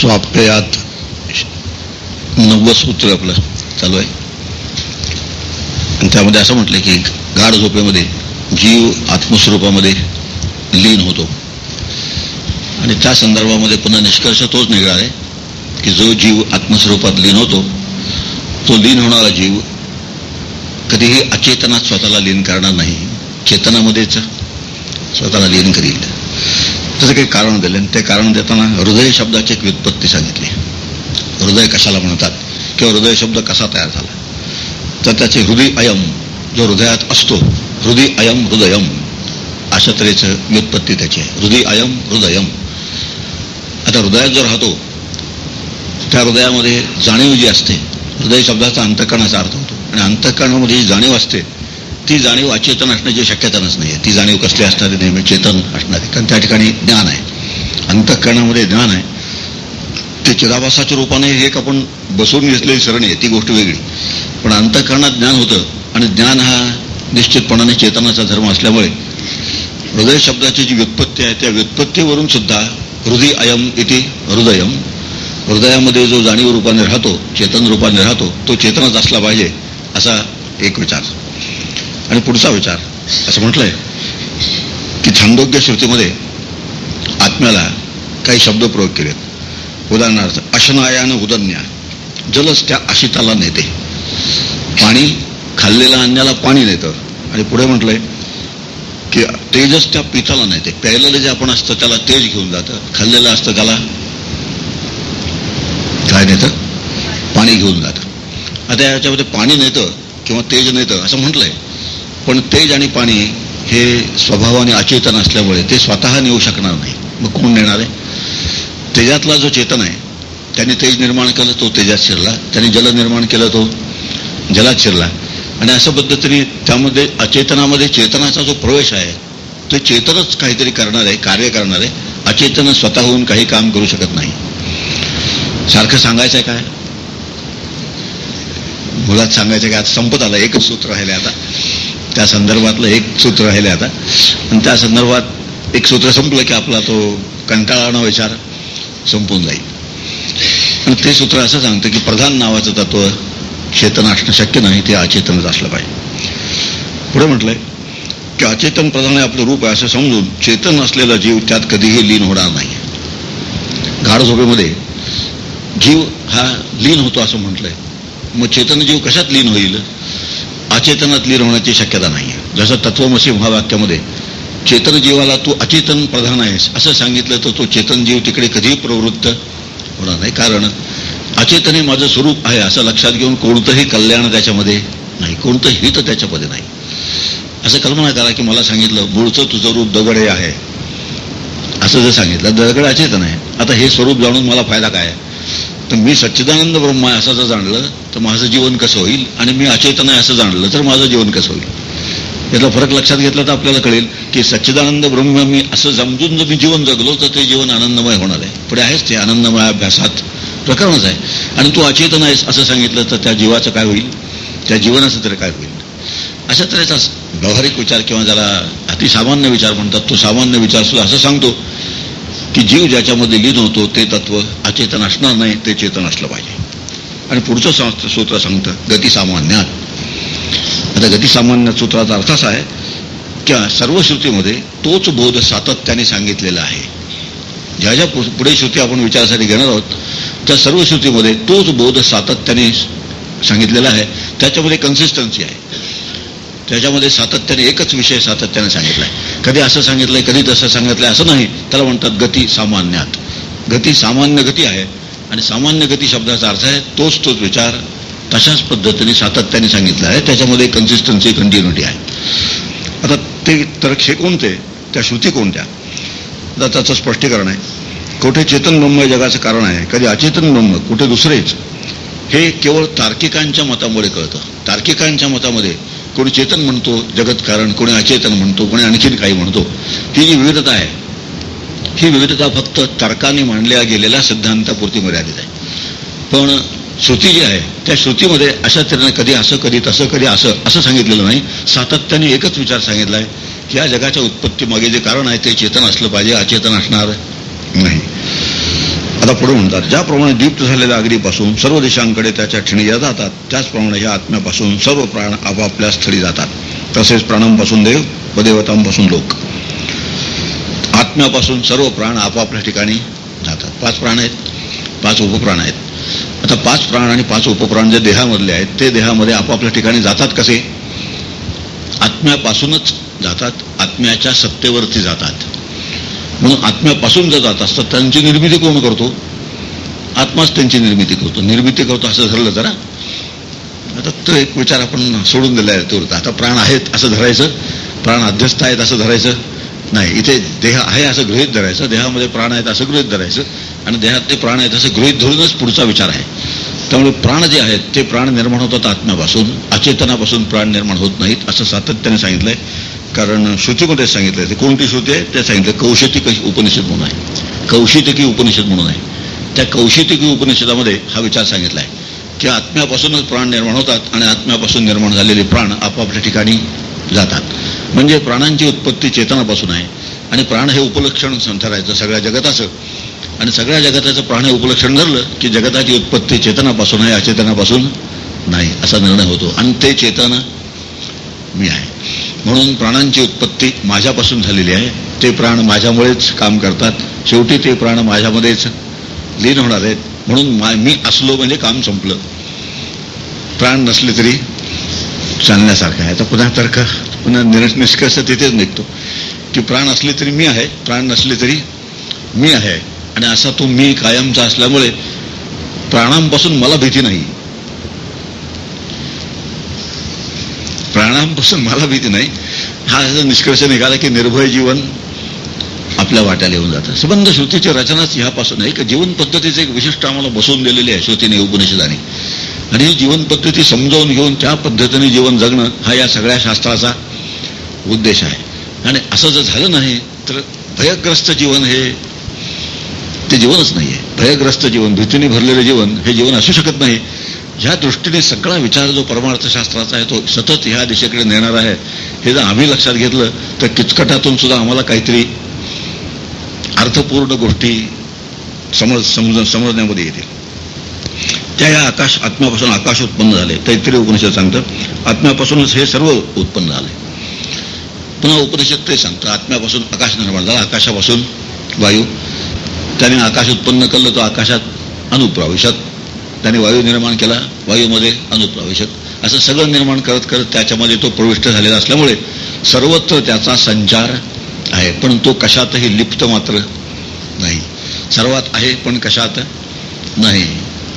स्वाप्यात नव्वद सूत्र आपलं चालू आहे. आणि त्यामध्ये असं म्हटलं की गाढ झोपेमध्ये जीव आत्मस्वरूपामध्ये लीन होतो. आणि त्या संदर्भामध्ये पुन्हा निष्कर्ष तोच निघणार आहे की जो जीव आत्मस्वरूपात लीन होतो तो लीन होणारा जीव कधीही अचेतनात स्वतःला लीन करणार नाही. चेतनामध्येच स्वतःला लीन करील. त्याचं काही कारण दिले. ते कारण देताना हृदय शब्दाची एक व्युत्पत्ती सांगितली. हृदय कशाला म्हणतात? किंवा हृदय शब्द कसा तयार झाला? तर त्याचे हृदय अयम जो हृदयात असतो हृदय अयम हृदयम अशा तऱ्हेचं व्युत्पत्ती त्याची आहे. हृदय अयम हृदयम. आता हृदयात जो राहतो त्या हृदयामध्ये जाणीव जी असते हृदय शब्दाचा अंतकरणाचा अर्थ होतो. आणि अंतकरणामध्ये जी जाणीव असते ती जाणीव अचेतन असण्याची शक्यताच नाही आहे ती जाणीव कसली असणारी नेहमी चेतन असणारी कारण त्या ठिकाणी ज्ञान आहे. अंतःकरणामध्ये ज्ञान आहे. ते चिरावासाच्या रूपाने हे एक आपण बसवून घेतलेली सरणी आहे. ती गोष्ट वेगळी. पण अंतःकरणात ज्ञान होतं आणि ज्ञान हा निश्चितपणाने चेतनाचा धर्म असल्यामुळे हृदय शब्दाची जी व्युत्पत्ती आहे त्या व्युत्पत्तीवरून सुद्धा हृदय अयम इति हृदयम. हृदयामध्ये जो जाणीव रूपाने राहतो चेतन रूपाने राहतो तो चेतनच असला पाहिजे असा एक विचार. आणि पुढचा विचार. असं म्हटलंय. की छांदोग्य श्रुतीमध्ये आत्म्याला काही शब्द प्रयोग केलेत. उदाहरणार्थ अशनायानं उदन्या. जलच त्या आशिताला नेते. पाणी खाल्लेल्या अन्याला पाणी नेतं आणि पुढे म्हटलंय की तेजच त्या पिताला नेते. प्यायलेलं जे आपण असतं त्याला तेज घेऊन जातं. खाल्लेलं असतं त्याला काय नेतं? पाणी घेऊन जातं. आता याच्यामध्ये पाणी नेतं किंवा तेज नेतं असं म्हटलंय. पण तेज आणि पाणी हे स्वभावाने अचेतन असल्यामुळे ते स्वतः नेऊ शकणार नाही. मग कोण नेणार आहे? तेजातला जो चेतन आहे त्याने तेज निर्माण केलं तो तेजात शिरला. त्याने जल निर्माण केलं तो जलात शिरला. आणि अशा पद्धतीने त्यामध्ये अचेतनामध्ये चेतनाचा जो प्रवेश आहे तो चेतनच काहीतरी करणार आहे कार्य करणार आहे. अचेतन स्वतःहून काही काम करू शकत नाही. सारखं सांगायचं आहे काय? मुलात सांगायचं काय आता संपत आलं एकच सूत्र राहिले आता. त्या संदर्भातलं एक सूत्र राहिले आता. आणि त्या संदर्भात एक सूत्र संपलं की आपला तो कंटाळाणा विचार संपून जाईल. आणि ते सूत्र असं सांगतं की प्रधान नावाचं तत्व चेतन असणं शक्य नाही ते अचेतनच असलं पाहिजे. पुढे म्हटलंय की अचेतन प्रधान हे आपलं रूप आहे असं समजून चेतन असलेला जीव त्यात कधीही लीन होणार नाही. गाढ झोपेमध्ये जीव हा लीन होतो असं म्हटलंय. मग चेतन जीव कशात लीन होईल? अचेतनात लीन होण्याची शक्यता नाही आहे जसं तत्वमसी महावाक्यामध्ये चेतन जीवाला तू अचेतन प्रधान आहेस. असं सांगितलं तर तो चेतन जीव तिकडे कधीही प्रवृत्त होणार नाही. कारण अचेतन हे माझं स्वरूप आहे असं लक्षात घेऊन कोणतंही कल्याण त्याच्यामध्ये नाही. कोणतं हित त्याच्यामध्ये नाही. असं कल्पना करा की मला सांगितलं मूळचं तुझं रूप दगड हे आहे. असं जर सांगितलं दगड अचेतन आहे. आता हे स्वरूप जाणून मला फायदा काय आहे? तर मी सच्चिदानंद ब्रह्म आहे असं जर जाणलं तर माझं जीवन कसं होईल? आणि मी अचेतन आहे असं जाणलं तर माझं जीवन कसं होईल? यातला फरक लक्षात घेतला तर आपल्याला कळेल की सच्चिदानंद ब्रह्म मी असं समजून जर मी जीवन जगलो तर ते जीवन आनंदमय होणार आहे. पुढे आहेच ते आनंदमय अभ्यासात प्रकरणच आहे. आणि तू अचेतन आहेस असं सांगितलं तर त्या जीवाचं काय होईल? त्या जीवनाचं तरी काय होईल? अशा तऱ्हेचा व्यावहारिक विचार किंवा ज्याला अतिसामान्य विचार म्हणतात तो सामान्य विचार सुद्धा असं सांगतो की जीव ज्याच्यामध्ये लीन होतो ते तत्व अचेतन असणार नाही ते चेतन असलं पाहिजे. आणि पुढचं सूत्र सांगतं गतिसामान्यात. आता गतिसामान्य सूत्राचा अर्थ असा आहे की सर्व श्रुतीमध्ये तोच बोध सातत्याने सांगितलेला आहे. ज्या ज्या पुढे श्रुती आपण विचारासाठी घेणार आहोत त्या सर्व श्रुतीमध्ये तोच बोध सातत्याने सांगितलेला आहे त्याच्यामध्ये कन्सिस्टन्सी आहे. त्याच्यामध्ये सातत्याने एकच विषय सातत्याने सांगितलाय. कधी असं सांगितलंय कधी तसं सांगितलंय असं नाही. त्याला म्हणतात गती सामान्यात. गती सामान्य गती आहे आणि सामान्य गती शब्दाचा अर्थ आहे तोच तोच विचार तशाच पद्धतीने सातत्याने सांगितलं आहे. त्याच्यामध्ये कन्सिस्टन्सी कंटिन्युटी आहे. आता ते तर हे कोणते? त्या श्रुती कोणत्या? आता त्याचं स्पष्टीकरण आहे. कुठे चेतन ब्रह्म जगाचं कारण आहे कधी अचेतन ब्रह्म कुठे दुसरेच हे केवळ तार्किकांच्या मतामुळे कळतं. तार्किकांच्या मतामध्ये कोणी चेतन म्हणतो जगत कारण कोणी अचेतन म्हणतो कोणी आणखीन काही म्हणतो. ही जी विविधता आहे ही विविधता फक्त तर्काने मांडल्या गेलेल्या सिद्धांतापुरती मर्यादित आहे. पण श्रुती जी आहे त्या श्रुतीमध्ये अशा तऱ्हेने कधी असं कधी तसं कधी असं असं सांगितलेलं नाही. सातत्याने एकच विचार सांगितला आहे की या जगाच्या उत्पत्तीमागे जे कारण आहे ते चेतन असलं पाहिजे अचेतन असणार नाही. आता पुढे म्हणतात ज्याप्रमाणे दीप्त झालेल्या अग्नीपासून सर्व देशांकडे त्याच्या ठिणग्या जातात त्याचप्रमाणे या आत्म्यापासून सर्व प्राण आपापल्या स्थळी जातात. तसेच प्राणांपासून देव व देवतांपासून लोक. आत्म्यापासून सर्व प्राण आपापल्या ठिकाणी जातात. पाच प्राण आहेत पाच उपप्राण आहेत. आता पाच प्राण आणि पाच उपप्राण जे देहामधले आहेत ते देहामध्ये आपापल्या ठिकाणी जातात कसे? आत्म्यापासूनच जातात आत्म्याच्या सत्तेवरती जातात. म्हणून आत्म्यापासून जर जात असतात त्यांची निर्मिती कोण करतो? आत्माच त्यांची निर्मिती करतो. निर्मिती करतो असं धरलं जरा. आता तो एक विचार आपण सोडून दिला आहे तो आता प्राण आहेत असं धरायचं? प्राण अध्यस्त आहेत असं धरायचं? नाही. इथे देह आहे असं गृहित धरायचं. देहामध्ये प्राण आहेत असं गृहित धरायचं. आणि देहात ते प्राण आहेत असं गृहित धरूनच पुढचा विचार आहे. त्यामुळे प्राण जे आहेत ते प्राण निर्माण होतात आत्म्यापासून. अचेतनापासून प्राण निर्माण होत नाहीत असं सातत्याने सांगितलंय. कारण श्रुतीमध्ये सांगितलंय. ते कोणती श्रुती आहे? ते सांगितलं कौशितिक उपनिषद म्हणून आहे. कौशितिकी उपनिषद म्हणून आहे. त्या कौशितिकी उपनिषदामध्ये हा विचार सांगितला आहे की आत्म्यापासूनच प्राण निर्माण होतात आणि आत्म्यापासून निर्माण झालेले प्राण आपापल्या ठिकाणी जातात. म्हणजे प्राणांची उत्पत्ती चेतनापासून आहे. आणि प्राण हे उपलक्षण ठरायचं सगळ्या जगताचं आणि सगळ्या जगताचं प्राण उपलक्षण धरलं की जगताची उत्पत्ती चेतनापासून आहे अचेतनापासून नाही असा निर्णय होतो. आणि ते चेतन मी आहे. म्हणून प्राणांची उत्पत्ती माझ्यापासून झालेली आहे. ते प्राण माझ्यामुळेच काम करतात. शेवटी ते प्राण माझ्यामध्येच लीन होणार आहेत. म्हणून मी असलो म्हणजे काम संपलं. प्राण नसले तरी चालण्यासारखं आहे. आता पुन्हा तर्क पुन्हा निष्कर्ष तिथेच निघतो. की प्राण असले तरी मी आहे. प्राण नसले तरी मी आहे. आणि असा तो मी कायमचा असल्यामुळे प्राणांपासून मला भीती नाही. प्राणांपासून मला भीती नाही. हा असा निष्कर्ष निघाला की निर्भय जीवन आपल्या वाट्याला येऊन जातं. संबंध श्रुतीची रचनाच ह्यापासून आहे की जीवन पद्धतीचं एक विशिष्ट आम्हाला बसवून दिलेली आहे श्रुतीने उपनिषदाने. आणि ही जीवन पद्धती समजावून घेऊन त्या पद्धतीने जीवन जगणं हा या सगळ्या शास्त्राचा उद्देश आहे. आणि असं जर झालं नाही तर भयग्रस्त जीवन हे ते जीवनच नाही आहे भयग्रस्त जीवन भीतीने भरलेलं जीवन हे जीवन असू शकत नाही. ह्या दृष्टीने सगळा विचार जो परमार्थशास्त्राचा आहे तो सतत ह्या दिशेकडे नेणार आहे. हे जर आम्ही लक्षात घेतलं तर किचकटातून सुद्धा आम्हाला काहीतरी अर्थपूर्ण गोष्टी समज समज समजण्यामध्ये येतील. त्या या आकाश आत्म्यापासून आकाश उत्पन्न झाले. तैतरी उपनिषद सांगतं आत्म्यापासूनच हे सर्व उत्पन्न झाले. पुन्हा उपनिषद ते सांगतं आत्म्यापासून आकाश निर्माण झाला. आकाशापासून वायू त्याने आकाश उत्पन्न केलं तो आकाशात अनुप्रवेशक त्याने वायू निर्माण केला वायूमध्ये अनुप्रवेशक असं सगळं निर्माण करत करत त्याच्यामध्ये तो प्रविष्ट झालेला असल्यामुळे सर्वत्र त्याचा संचार आहे. पण तो कशातही लिप्त मात्र नाही. सर्वात आहे पण कशात नाही.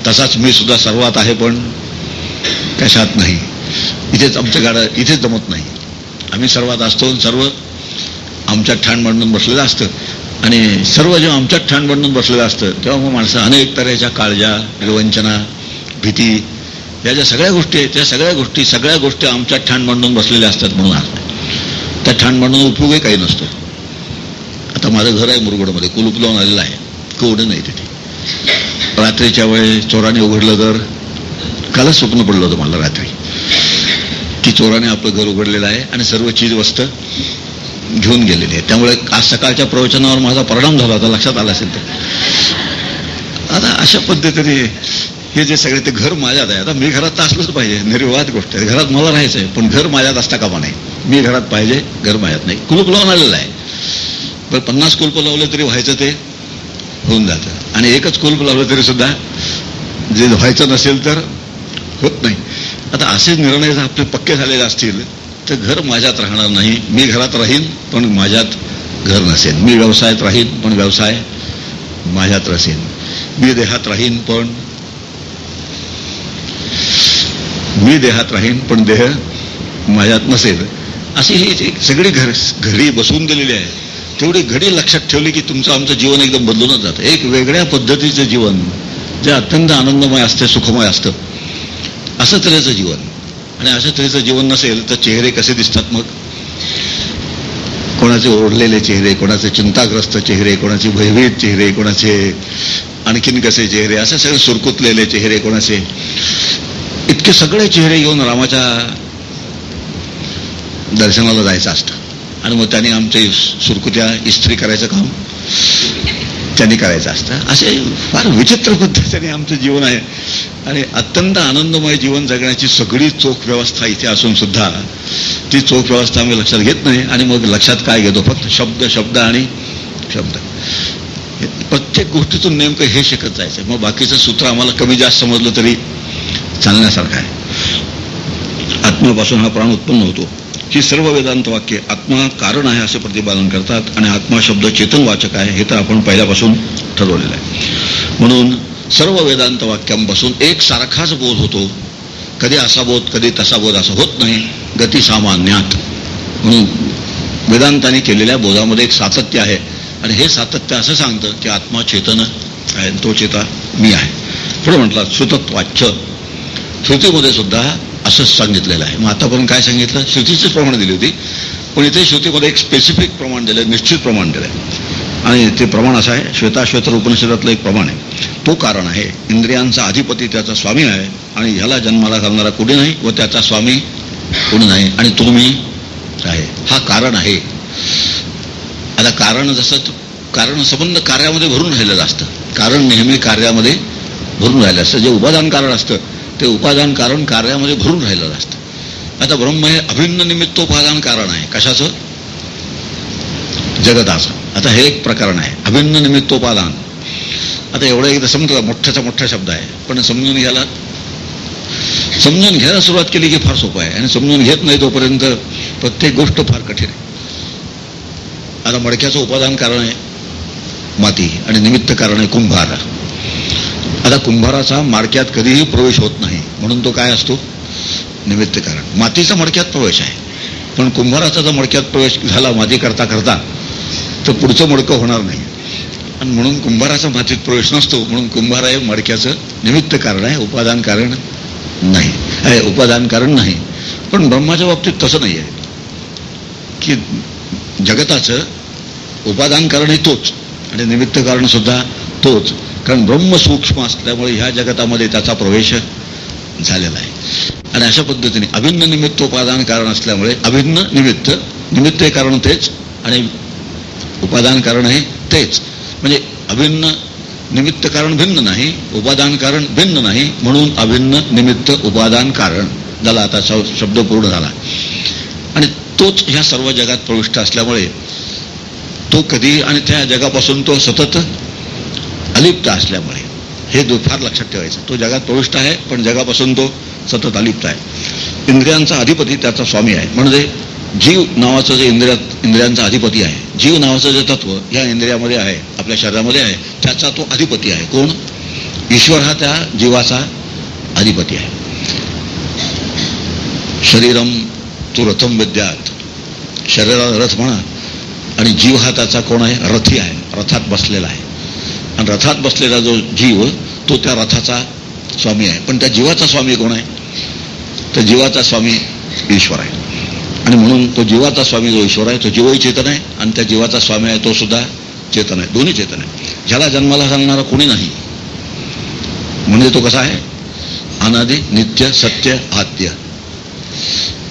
तसाच मी सुद्धा सर्वात आहे पण कशात नाही. इथेच आमचं गाडं इथेच जमत नाही. आम्ही सर्वात असतो सर्व आमच्या ठाण मांडून बसलेलं असतं. आणि सर्व जेव्हा आमच्यात ठाण बनून बसलेलं असतं तेव्हा मग माणसं अनेक तऱ्हेच्या काळजा विवंचना भीती या ज्या सगळ्या गोष्टी आहेत त्या सगळ्या गोष्टी सगळ्या गोष्टी आमच्यात ठाण बनून बसलेल्या असतात म्हणून त्या ठाण बनून उपयोगही काही नसतो. आता माझं घर आहे मुरगुडमध्ये कुलूप लावून आलेलं आहे. कोड नाही तिथे. रात्रीच्या वेळे चोराने उघडलं तर कालच स्वप्न पडलं होतं मला रात्री. की चोराने आपलं घर उघडलेलं आहे आणि सर्व चीज वस्त घेऊन गेलेली आहे. त्यामुळे आज सकाळच्या प्रवचनावर माझा परिणाम झाला होता लक्षात आला असेल तर आता अशा पद्धतीने हे जे सगळे ते घर माझ्यात आहे. आता मी घरात तर असलंच पाहिजे निर्विवाद गोष्ट आहे. घरात मला राहायचं आहे पण घर माझ्यात असता कामा नाही मी घरात पाहिजे घर माझ्यात नाही. कुलूप लावून आलेलं आहे. पण पन्नास कुलप लावलं तरी व्हायचं ते? होऊन जातं. आणि एकच कुलप लावलं तरी सुद्धा जे व्हायचं नसेल तर होत नाही. आता असेच निर्णय जर आपले पक्के झालेले असतील तर घर माझ्यात राहणार नाही. मी घरात राहीन पण माझ्यात घर नसेल मी व्यवसायात राहीन पण व्यवसाय माझ्यात रसेन मी देहात राहीन पण मी देहात राहीन पण देह माझ्यात नसेल. अशी ही सगळी घर घरी बसवून गेलेली आहे. तेवढी घडी लक्षात ठेवली की तुमचं आमचं जीवन एकदम बदलूनच जातं. एक वेगळ्या पद्धतीचं जीवन जे अत्यंत आनंदमय असते सुखमय असतं. असं तऱ्हेचं जीवन. आणि अशा तऱ्हेचं जीवन नसेल तर चेहरे कसे दिसतात मग? कोणाचे ओढलेले चेहरे कोणाचे चिंताग्रस्त चेहरे कोणाचे भयभीत चेहरे कोणाचे आणखीन कसे चेहरे असे सगळे सुरकुतलेले चेहरे कोणाचे? इतके सगळे चेहरे घेऊन रामाच्या दर्शनाला जायचं असतं. आणि मग त्याने आमच्या सुरकुत्या इस्त्री करायचं काम त्यांनी करायचं असतं. असे फार विचित्र पद्धतीने आमचं जीवन आहे. आणि अत्यंत आनंदमय जीवन जगण्याची सगळी चोख व्यवस्था इथे असून सुद्धा ती चोख व्यवस्था आम्ही लक्षात घेत नाही आणि मग लक्षात काय घेतो? फक्त शब्द शब्द आणि शब्द. प्रत्येक गोष्टीतून नेमकं हे शिकत जायचं मग बाकीचं सूत्र आम्हाला कमी जास्त समजलं तरी चालण्यासारखं आहे. आत्म्यापासून हा प्राण उत्पन्न होतो. ही सर्व वेदांत वाक्य आत्मा कारण आहे असे प्रतिपादन करतात आणि आत्मा शब्द चेतन वाचक आहे हे तर आपण पहिल्यापासून ठरवलेलं आहे. म्हणून सर्व वेदांत वाक्यांपासून एक सारखाच बोध होतो. कधी असा बोध कधी तसा बोध असा होत नाही. गती सामान्यात. म्हणून वेदांताने केलेल्या बोधामध्ये एक सातत्य आहे. आणि हे सातत्य असं सांगतं की आत्मा चेतन आहे तो चेता मी आहे. पुढे म्हटलं श्रुतत्वाच्य श्रुतीमध्ये सुद्धा असंच सांगितलेलं आहे. मग आतापर्यंत काय सांगितलं? श्रुतीचीच प्रमाण दिली होती. पण इथे श्रुतीमध्ये एक स्पेसिफिक प्रमाण दिलं निश्चित प्रमाण दिलं आणि ते प्रमाण असं आहे श्वेताश्वेतर उपनिषदातलं एक प्रमाण आहे. तो कारण आहे इंद्रियांचा अधिपती त्याचा स्वामी आहे आणि ह्याला जन्माला घालणारा कुठे नाही व त्याचा स्वामी कोणी नाही आणि तो मी आहे. हा कारण आहे. आता कारण जसं कारण संबंध कार्यामध्ये भरून राहिलेलं असतं. कारण नेहमी कार्यामध्ये भरून राहिलं असतं. जे उपादान कारण असतं ते उपादान कारण कार्यामध्ये भरून राहिलेलं असतं. आता ब्रह्म हे अभिन्न निमित्तोपादान कारण आहे. कशाचं? जगताचं. आता हे एक प्रकरण आहे. अभिन्न निमित्तोपादान. आता एवढं एकदा समजलं मोठ्याचा मोठा शब्द आहे. पण समजून घ्यायला समजून घ्यायला सुरुवात केली की फार सोपं आहे. आणि समजून घेत नाही तोपर्यंत प्रत्येक गोष्ट फार कठीण आहे. आता मडक्याचं उपादान कारण आहे माती आणि निमित्त कारण आहे कुंभार. आता कुंभाराचा मडक्यात कधीही प्रवेश होत नाही. म्हणून तो काय असतो? निमित्त कारण. मातीचा मडक्यात प्रवेश आहे. पण कुंभाराचा जर मडक्यात प्रवेश झाला माती करता करता तर पुढचं मडकं होणार नाही. आणि म्हणून कुंभाराचा मातीत प्रवेश नसतो म्हणून कुंभार आहे मडक्याचं निमित्त कारण आहे उपादान कारण नाही. आहे उपादान कारण नाही. पण ब्रह्माच्या बाबतीत तसं नाही आहे. की जगताचं उपादान कारण हे तोच आणि निमित्त कारण सुद्धा तोच. कारण ब्रह्म सूक्ष्म असल्यामुळे ह्या जगतामध्ये त्याचा प्रवेश झालेला आहे. आणि अशा पद्धतीने अभिन्न निमित्त उपादान कारण असल्यामुळे अभिन्न निमित्त निमित्त हे कारण तेच आणि उपादान कारण आहे तेच. म्हणजे अभिन्न निमित्त कारण भिन्न नाही उपादान कारण भिन्न नाही म्हणून अभिन्न निमित्त उपादान कारण. झाला आता शब्द पूर्ण झाला. आणि तोच ह्या सर्व जगात प्रविष्ट असल्यामुळे तो कधी आणि त्या जगापासून तो सतत अलिप्त असल्यामुळे. हे फार लक्षात ठेवायचं. तो जगात प्रविष्ट आहे पण जगापासून तो सतत अलिप्त आहे. इंद्रियांचा अधिपती त्याचा स्वामी आहे. म्हणजे जीव नावाचं जे इंद्र इंद्रियांचा अधिपती आहे जीव नावाचं जे तत्व या इंद्रियामध्ये आहे आपल्या शरीरामध्ये आहे त्याचा तो अधिपती आहे. कोण? ईश्वर हा त्या जीवाचा अधिपती आहे. शरीरम तू रथम विद्यात. शरीराला रथ म्हणा आणि जीव हा त्याचा कोण आहे? रथी आहे. रथात बसलेला आहे. आणि रथात बसलेला जो जीव तो त्या रथाचा स्वामी आहे. पण त्या जीवाचा स्वामी कोण आहे? तर जीवाचा स्वामी ईश्वर आहे. आणि म्हणून तो जीवाचा स्वामी जो ईश्वर आहे तो जीवही चेतन आहे आणि त्या जीवाचा स्वामी आहे तो सुद्धा चेतन आहे. दोन्ही चेतन आहे. ज्याला जन्माला सांगणारा कोणी नाही. म्हणजे तो कसा आहे? अनादि नित्य सत्य आद्य.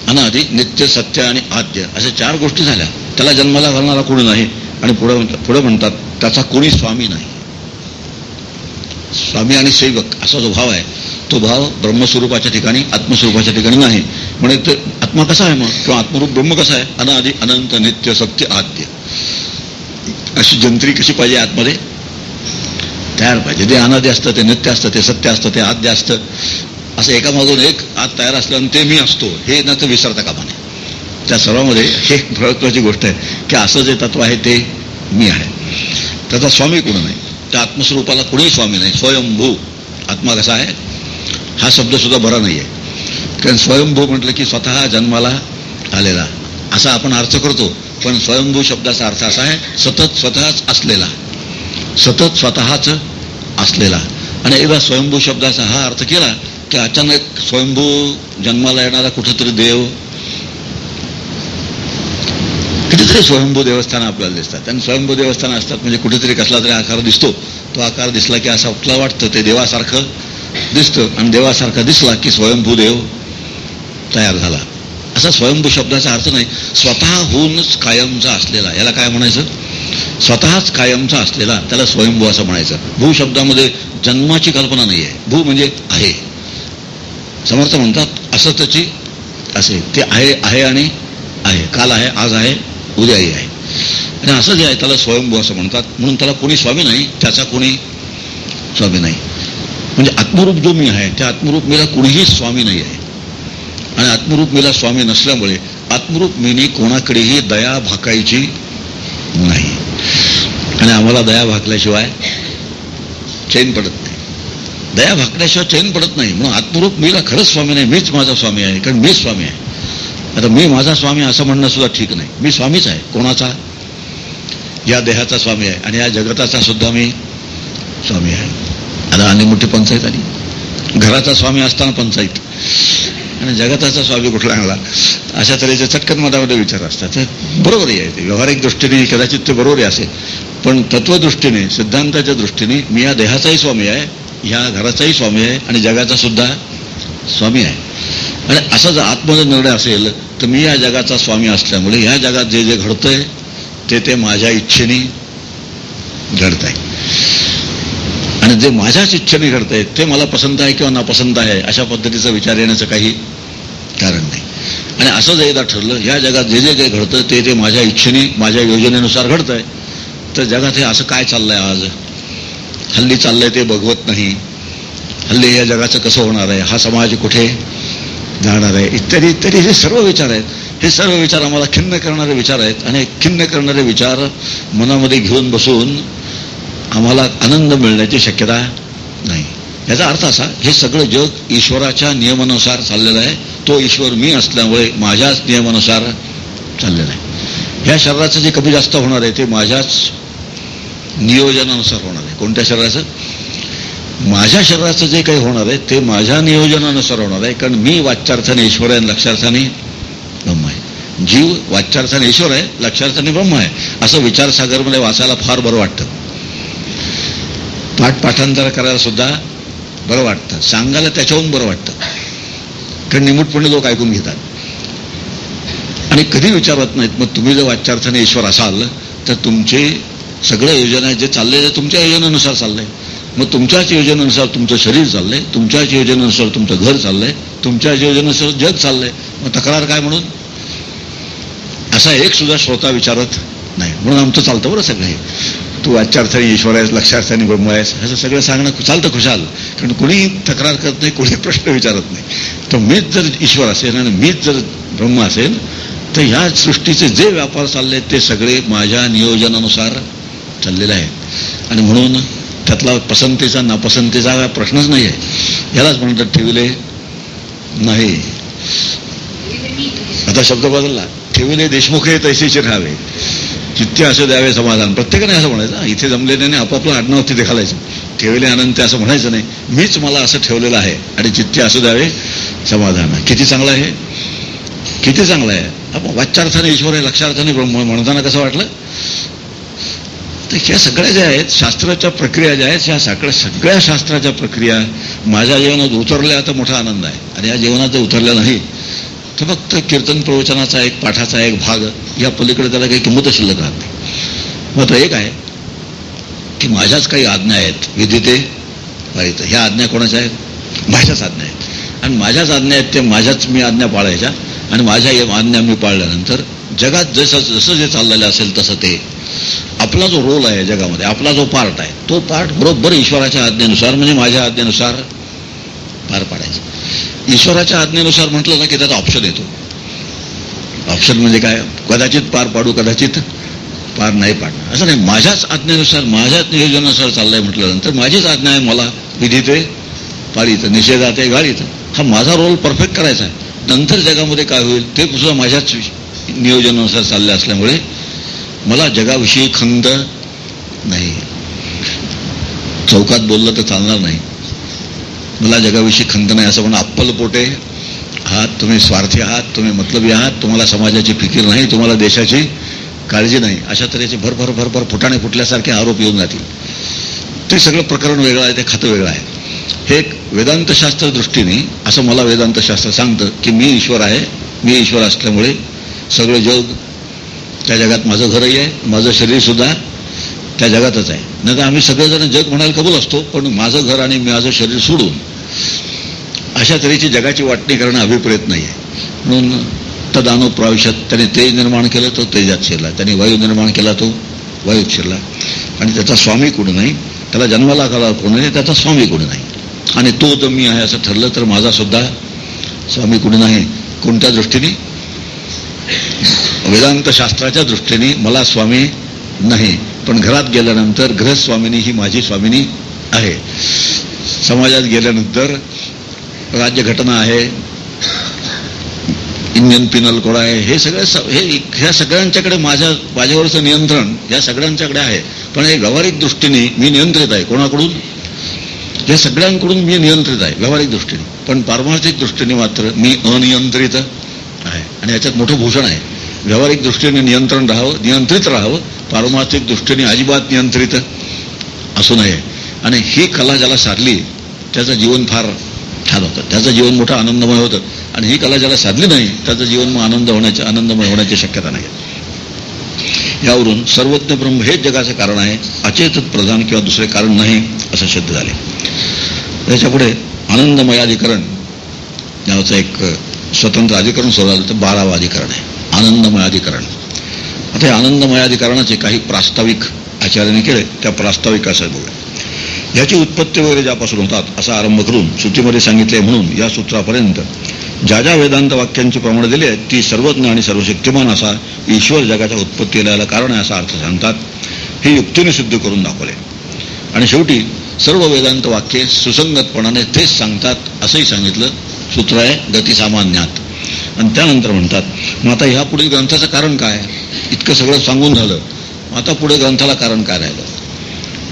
अनादि नित्य सत्य आणि आद्य. अशा चार गोष्टी झाल्या. त्याला जन्माला घालणारा कोणी नाही आणि पुढे पुढे म्हणतात त्याचा कोणी स्वामी नाही. स्वामी आणि सेवक असा जो भाव आहे तो भाव ब्रह्मस्वरूपाच्या ठिकाणी आत्मस्वरूपाच्या ठिकाणी नाही. म्हणजे आत्मा कसा आहे मग? किंवा आत्मरूप ब्रह्म कसा आहे? अनादि अनंत नित्य सत्य आद्य. अशी जंत्री कशी पाहिजे आतमध्ये? तयार पाहिजे. ते अनादे असतं ते नित्य असतं ते सत्य असतं ते आद्य असतं. असं एकामागून एक आत तयार असल्यानं ते मी असतो हे न तर विसरता कामा नये. त्या सर्वामध्ये हे महत्वाची गोष्ट आहे की असं जे तत्व आहे ते मी आहे. त्याचा स्वामी कोण नाही त्या आत्मस्वरूपाला कोणीही स्वामी नाही. स्वयंभू. आत्मा कसा आहे? हा शब्द सुद्धा बरा नाही आहे कारण स्वयंभू म्हटलं की स्वतः जन्माला आलेला. असा आपण अर्थ करतो. पण स्वयंभू शब्दाचा अर्थ असा आहे सतत स्वतःच असलेला. सतत स्वतःच असलेला. आणि एकदा स्वयंभू शब्दाचा हा अर्थ केला की अचानक स्वयंभू जन्माला येणारा कुठेतरी देव कितीतरी स्वयंभू देवस्थानं आपल्याला दिसतात. आणि स्वयंभू देवस्थानं असतात म्हणजे कुठेतरी कसला तरी आकार दिसतो. तो आकार दिसला की असं आपल्याला वाटतं ते देवासारखं दिसतं. आणि देवासारखा दिसला की स्वयंभू देव तयार झाला. असा स्वयंभू शब्दाचा अर्थ नाही. स्वतःहूनच कायमचा असलेला. याला काय म्हणायचं? स्वतःच कायमचा असलेला. त्याला स्वयंभू असं म्हणायचं. भू शब्दामध्ये जन्माची कल्पना नाही आहे भू म्हणजे आहे. समर्थ म्हणतात असं त्याची असे. ते आहे आहे आणि आहे. काल आहे आज आहे उद्याही आहे. आणि असं जे आहे त्याला स्वयंभू असं म्हणतात. म्हणून त्याला कोणी स्वामी नाही त्याचा कोणी स्वामी नाही. म्हणजे आत्मरूप जो मी आहे त्या आत्मरूप मीला कुणीही स्वामी नाही आहे. आणि आत्मरूप मीला स्वामी नसल्यामुळे आत्मरूप मीने कोणाकडेही दया भाकायची नाही. आणि आम्हाला दया भाकल्याशिवाय चैन पडत नाही. दया भाकल्याशिवाय चैन पडत नाही. म्हणून आत्मरूप मीला खरंच स्वामी नाही. मीच माझा स्वामी आहे कारण मीच स्वामी आहे. आता मी माझा स्वामी असं म्हणणं सुद्धा ठीक नाही. मी स्वामीच आहे. कोणाचा? या देहाचा स्वामी आहे. आणि या जगताचा सुद्धा मी स्वामी आहे. आता आणि मोठी पंचायत आली. घराचा स्वामी असताना पंचायत. आणि जगताचा स्वामी कुठला आणला? अशा तऱ्हेचे चटकन मनामध्ये विचार असतात. बरोबरही आहे ते व्यावहारिक दृष्टीने कदाचित ते बरोबरही असेल पण तत्वदृष्टीने सिद्धांताच्या दृष्टीने मी या देहाचाही स्वामी आहे ह्या घराचाही स्वामी आहे आणि जगाचा सुद्धा स्वामी आहे. आणि असा जर आत्मजर निर्णय असेल तर मी या जगाचा स्वामी असल्यामुळे ह्या जगात जे जे घडतंय ते ते माझ्या इच्छेने घडत आहे आणि जे माझ्याच इच्छेने घडतंय ते मला पसंत आहे किंवा नापसंत आहे अशा पद्धतीचा विचार येण्याचं काही कारण नाही. आणि असं जर एकदा ठरलं या जगात जे जे काही घडतं ते ते माझ्या इच्छेने माझ्या योजनेनुसार घडतंय. तर जगात हे असं काय चाललंय आज? हल्ली चाललंय ते बघवत नाही. हल्ली या जगाचं कसं होणार आहे? हा समाज कुठे जाणार आहे? इत्यादी इत्यादी हे सर्व विचार आहेत. हे सर्व विचार आम्हाला खिन्न करणारे विचार आहेत. आणि खिन्न करणारे विचार मनामध्ये घेऊन बसून आम्हाला आनंद मिळण्याची शक्यता नाही. याचा अर्थ असा हे सगळं जग ईश्वराच्या नियमानुसार चाललेलं आहे. तो ईश्वर मी असल्यामुळे माझ्याच नियमानुसार चाललेलं आहे. ह्या शरीराचं जे कमी जास्त होणार आहे ते माझ्याच नियोजनानुसार होणार आहे. कोणत्या शरीराचं? माझ्या शरीराचं जे काही होणार आहे ते माझ्या नियोजनानुसार होणार आहे. कारण मी वाच्यार्थाने ईश्वर आहे लक्षार्थाने ब्रह्म आहे. जीव वाच्यार्थाने ईश्वर आहे लक्षार्थाने ब्रह्म आहे. असं विचारसागरमध्ये वाचायला फार बरं वाटतं. पाठांतर करायला सुद्धा बरं वाटतं. सांगायला त्याच्याहून बरं वाटतं. कारण निमूटपणे लोक ऐकून घेतात. आणि कधी विचारत नाहीत मग तुम्ही जर वाच्यार्थाने ईश्वर असाल तर तुमचे सगळं योजना जे चाललंय ते तुमच्या योजनेनुसार चाललंय मग तुमच्याच योजनेनुसार तुमचं शरीर चाललंय तुमच्याच योजनेनुसार तुमचं घर चाललंय तुमच्याच योजनेनुसार जग चाललंय. मग तक्रार काय म्हणून? असा एक सुद्धा श्रोता विचारत नाही. म्हणून आमचं चालतं बरं सगळं हे. तू वाच्यार्थाने ईश्वर आहेस लक्षार्थाने ब्रह्म आहेस असं सगळं सांगणं चालतं खुशाल. कारण कोणीही तक्रार करत नाही कोणी प्रश्न विचारत नाही. तर मीच जर ईश्वर असेल आणि मीच जर ब्रह्म असेल तर ह्या सृष्टीचे जे व्यापार चालले ते सगळे माझ्या नियोजनानुसार चाललेले आहेत. आणि म्हणून त्यातला पसंतीचा नापसंतीचा प्रश्नच नाही आहे. यालाच म्हणतात ठेवले नाही. आता शब्द बदलला. ठेवले हे तैसेचे राहावे चित्ते असं द्यावे समाधान. प्रत्येकाने असं म्हणायचं इथे जमलेल्याने आपापलं आडनाव तिथे घालायचं. ठेवले आनंद असं म्हणायचं नाही. मीच मला असं ठेवलेलं आहे. आणि चित्ते असं द्यावे समाधान. किती चांगलं आहे? किती चांगलं आहे? आपण वाच्यार्थाने ईश्वर आहे लक्षार्थाने ब्रह्म म्हणताना कसं वाटलं? तर ह्या सगळ्या ज्या आहेत शास्त्राच्या प्रक्रिया ज्या आहेत ह्या सगळ्या सगळ्या शास्त्राच्या प्रक्रिया माझ्या जीवनात उतरल्या तर मोठा आनंद आहे. आणि या जीवनात जर उतरल्या नाही फक्त कीर्तन प्रवचनाचा एक पाठाचा एक भाग या पलीकडे त्याला काही किंमत शिल्लक राहत नाही. मात्र एक आहे की माझ्याच काही आज्ञा आहेत विधिते पाळीत ह्या आज्ञा कोणाच्या आहेत? माझ्याच आज्ञा आहेत. आणि माझ्याच आज्ञा आहेत ते माझ्याच मी आज्ञा पाळायच्या. आणि माझ्या या आज्ञा मी पाळल्यानंतर जगात जसं जसं जे चाललेलं असेल तसं ते. आपला जो रोल आहे जगामध्ये आपला जो पार्ट आहे तो पार्ट बरोबर ईश्वराच्या आज्ञेनुसार म्हणजे माझ्या आज्ञेनुसार पार पाडायचा. ईश्वराच्या आज्ञेनुसार म्हटलं ना की त्याचा ऑप्शन येतो. ऑप्शन म्हणजे काय? कदाचित पार पाडू कदाचित पार नाही पाडणार असं नाही. माझ्याच आज्ञेनुसार माझ्याच नियोजनानुसार चाललंय म्हटल्यानंतर माझीच आज्ञा आहे मला. विधीते पाळीतं निषेधाते गाळीतं हा माझा रोल परफेक्ट करायचा आहे. नंतर जगामध्ये काय होईल ते सुद्धा माझ्याच नियोजनानुसार चालले असल्यामुळे मला जगाविषयी खंत नाही. चौकात बोललं तर चालणार नाही. मला जगाविषयी खंत नाही असं म्हणून अप्पल पोटे. आहात तुम्ही स्वार्थी आहात तुम्ही मतलबी आहात तुम्हाला समाजाची फिकीर नाही तुम्हाला देशाची काळजी नाही. अशा तऱ्हेचे भरभर भरभर फुटाणे फुटल्यासारखे आरोप येऊन जातील. ते सगळं प्रकरण वेगळं आहे ते खातं वेगळं आहे. हे एक वेदांतशास्त्र दृष्टीने असं मला वेदांतशास्त्र सांगतं की मी ईश्वर आहे मी ईश्वर असल्यामुळे सगळं जग त्या जगात माझं घरही आहे माझं शरीरसुद्धा त्या जगातच आहे. नाही तर आम्ही सगळेजण जग म्हणायला कबूल असतो पण माझं घर आणि माझं शरीर सोडून अशा तऱ्हेची जगाची वाटणी करणं अभिप्रेत नाही आहे म्हणून तदानो प्रवेशात त्याने तेज निर्माण केलं तो तेजात शिरला. त्याने वायू निर्माण केला तो वायूत शिरला. आणि त्याचा स्वामी कोणी नाही त्याला जन्माला कला कोणी नाही त्याचा स्वामी कोणी नाही. आणि तो जर मी आहे असं ठरलं तर माझा सुद्धा स्वामी कोणी नाही. कोणत्या दृष्टीने? वेदांत शास्त्राच्या दृष्टीने मला स्वामी नाही. पण घरात गेल्यानंतर गृहस्वामिनी ही माझी स्वामिनी आहे. समाजात गेल्यानंतर राज्यघटना आहे इंडियन पिनल कोड आहे हे सगळे हे ह्या सगळ्यांच्याकडे माझ्या माझ्यावरचं नियंत्रण या सगळ्यांच्याकडे आहे. पण हे व्यावहारिक दृष्टीने मी नियंत्रित आहे. कोणाकडून? या सगळ्यांकडून मी नियंत्रित आहे व्यावहारिक दृष्टीने. पण पारमार्थिक दृष्टीने मात्र मी अनियंत्रित आहे. आणि याच्यात मोठं भूषण आहे. व्यावहारिक दृष्टीने नियंत्रण राहावं नियंत्रित राहावं पारमार्थिक दृष्टीने अजिबात नियंत्रित असू नये. आणि ही कला ज्याला साधली त्याचं जीवन फार छान होतं. त्याचं जीवन मोठं आनंदमय होतं. आणि ही कला ज्याला साधली नाही त्याचं जीवन मग आनंद होण्याची आनंदमय होण्याची शक्यता नाही. यावरून सर्वज्ञ ब्रह्म हेच जगाचं कारण आहे अचेत प्रधान किंवा दुसरे कारण नाही असं सिद्ध झाले. त्याच्यापुढे आनंदमय अधिकरण नावाचं एक स्वतंत्र अधिकरण सुरू झालं तर बारावं अधिकरण आहे. आनंदमय अधिकरण. आता हे आनंदमय अधिकरणाचे काही प्रास्ताविक आचार्याने केले त्या प्रास्ताविक असं याची उत्पत्ती वगैरे ज्यापासून होतात असा आरंभ करून श्रुतीमध्ये सांगितले म्हणून या सूत्रापर्यंत ज्या ज्या वेदांत वाक्यांची प्रमाण दिली आहेत ती सर्वज्ञ आणि सर्वशक्तिमान असा ईश्वर जगाच्या उत्पत्तीला कारण आहे असा अर्थ सांगतात. हे युक्तीने सिद्ध करून दाखवले. आणि शेवटी सर्व वेदांत वाक्ये सुसंगतपणाने तेच सांगतात असंही सांगितलं सूत्र आहे गतिसामान्यात. आणि त्यानंतर म्हणतात मग आता ह्या पुढील ग्रंथाचं कारण काय? इतकं सगळं सांगून झालं. आता पुढे ग्रंथाला कारण काय राहिलं?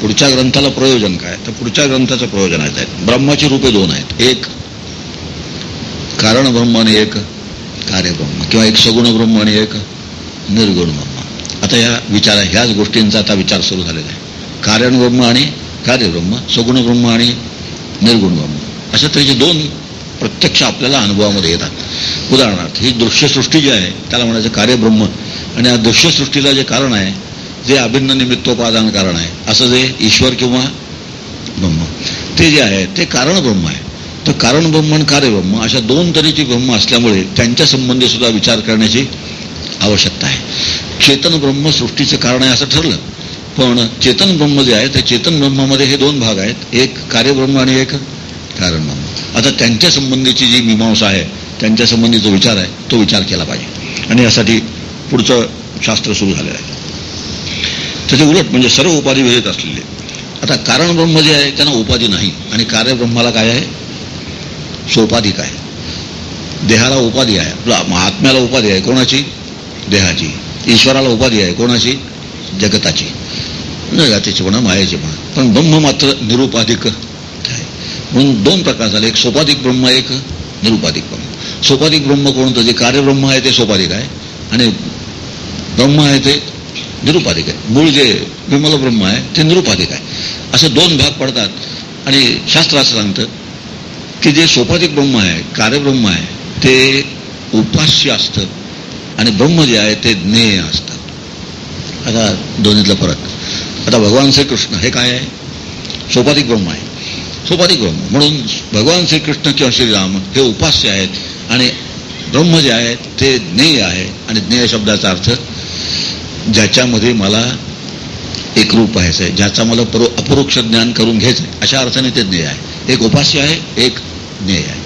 पुढच्या ग्रंथाला प्रयोजन काय? तर पुढच्या ग्रंथाचं प्रयोजन आहेत ब्रह्माची रूपे दोन आहेत. एक कारण ब्रह्म आणि एक कार्यब्रह्म किंवा एक सगुण ब्रह्म आणि एक निर्गुण ब्रह्म. आता या विचार ह्याच गोष्टींचा आता विचार सुरू झालेला आहे. कारण ब्रह्म आणि कार्यब्रह्म सगुण ब्रह्म आणि निर्गुण ब्रह्म. अशा तऱ्हेचे दोन प्रत्यक्ष आपल्याला अनुभवामध्ये येतात. उदाहरणार्थ ही दृश्यसृष्टी जी आहे त्याला म्हणायचं कार्यब्रह्म आणि या दृश्यसृष्टीला जे कारण आहे जे अभिन्न निमित्तोपादान कारण आहे असं जे ईश्वर किंवा ब्रह्म ते जे आहे ते कारण ब्रह्म आहे. तर कारण ब्रह्म आणि कार्यब्रह्म अशा दोन तऱ्हेची ब्रह्म असल्यामुळे त्यांच्या संबंधी सुद्धा विचार करण्याची आवश्यकता आहे. चेतन ब्रह्म सृष्टीचं कारण आहे असं ठरलं पण चेतन ब्रह्म जे आहे ते चेतन ब्रह्मामध्ये हे दोन भाग आहेत एक कार्यब्रह्म आणि एक कारण ब्रह्म. आता त्यांच्या संबंधीची जी मीमांसा आहे त्यांच्या संबंधी जो विचार आहे तो विचार केला पाहिजे. आणि यासाठी पुढचं शास्त्र सुरू झालेलं आहे. त्याचे उलट म्हणजे सर्व उपाधी विहित असलेले. आता कारण ब्रह्म जे आहे त्यांना उपाधी नाही. आणि कार्यब्रह्माला काय आहे? सोपाधिक आहे. देहाला उपाधी आहे. आत्म्याला उपाधी आहे. कोणाची? देहाची. ईश्वराला उपाधी आहे. कोणाची? जगताची. जगातीची म्हणा मायाची म्हणा. पण ब्रह्म मात्र निरुपाधिक आहे. म्हणून दोन प्रकार झाले. एक सोपाधिक ब्रह्म एक निरुपाधिक ब्रह्म. सोपाधिक ब्रह्म कोणतं? जे कार्यब्रह्म आहे ते सोपाधिक आहे. आणि ब्रह्म आहे ते निरुपाधिक आहे. मूळ जे विमल ब्रह्म आहे ते निरुपाधिक आहे. असे दोन भाग पडतात. आणि शास्त्र असं सांगतं की जे सोपाधिक ब्रह्म आहे कार्यब्रह्म आहे ते उपास्य असतं. आणि ब्रह्म जे आहे ते ज्ञेय असतात आता दोन्हीतला फरक. आता भगवान श्रीकृष्ण हे काय आहे? सोपाधिक ब्रह्म आहे. सोपाधिक ब्रह्म. म्हणून भगवान श्रीकृष्ण किंवा श्रीराम हे उपास्य आहेत. आणि ब्रह्म जे आहे ते ज्ञेय आहे. आणि ज्ञेय शब्दाचा अर्थ ज्याच्यामध्ये मला एक रूप आहे ज्याचा मला परो अपरोक्ष ज्ञान करून घ्यायचं आहे अशा अर्थाने ते ज्ञेय आहे. एक उपास्य आहे एक ज्ञेय आहे.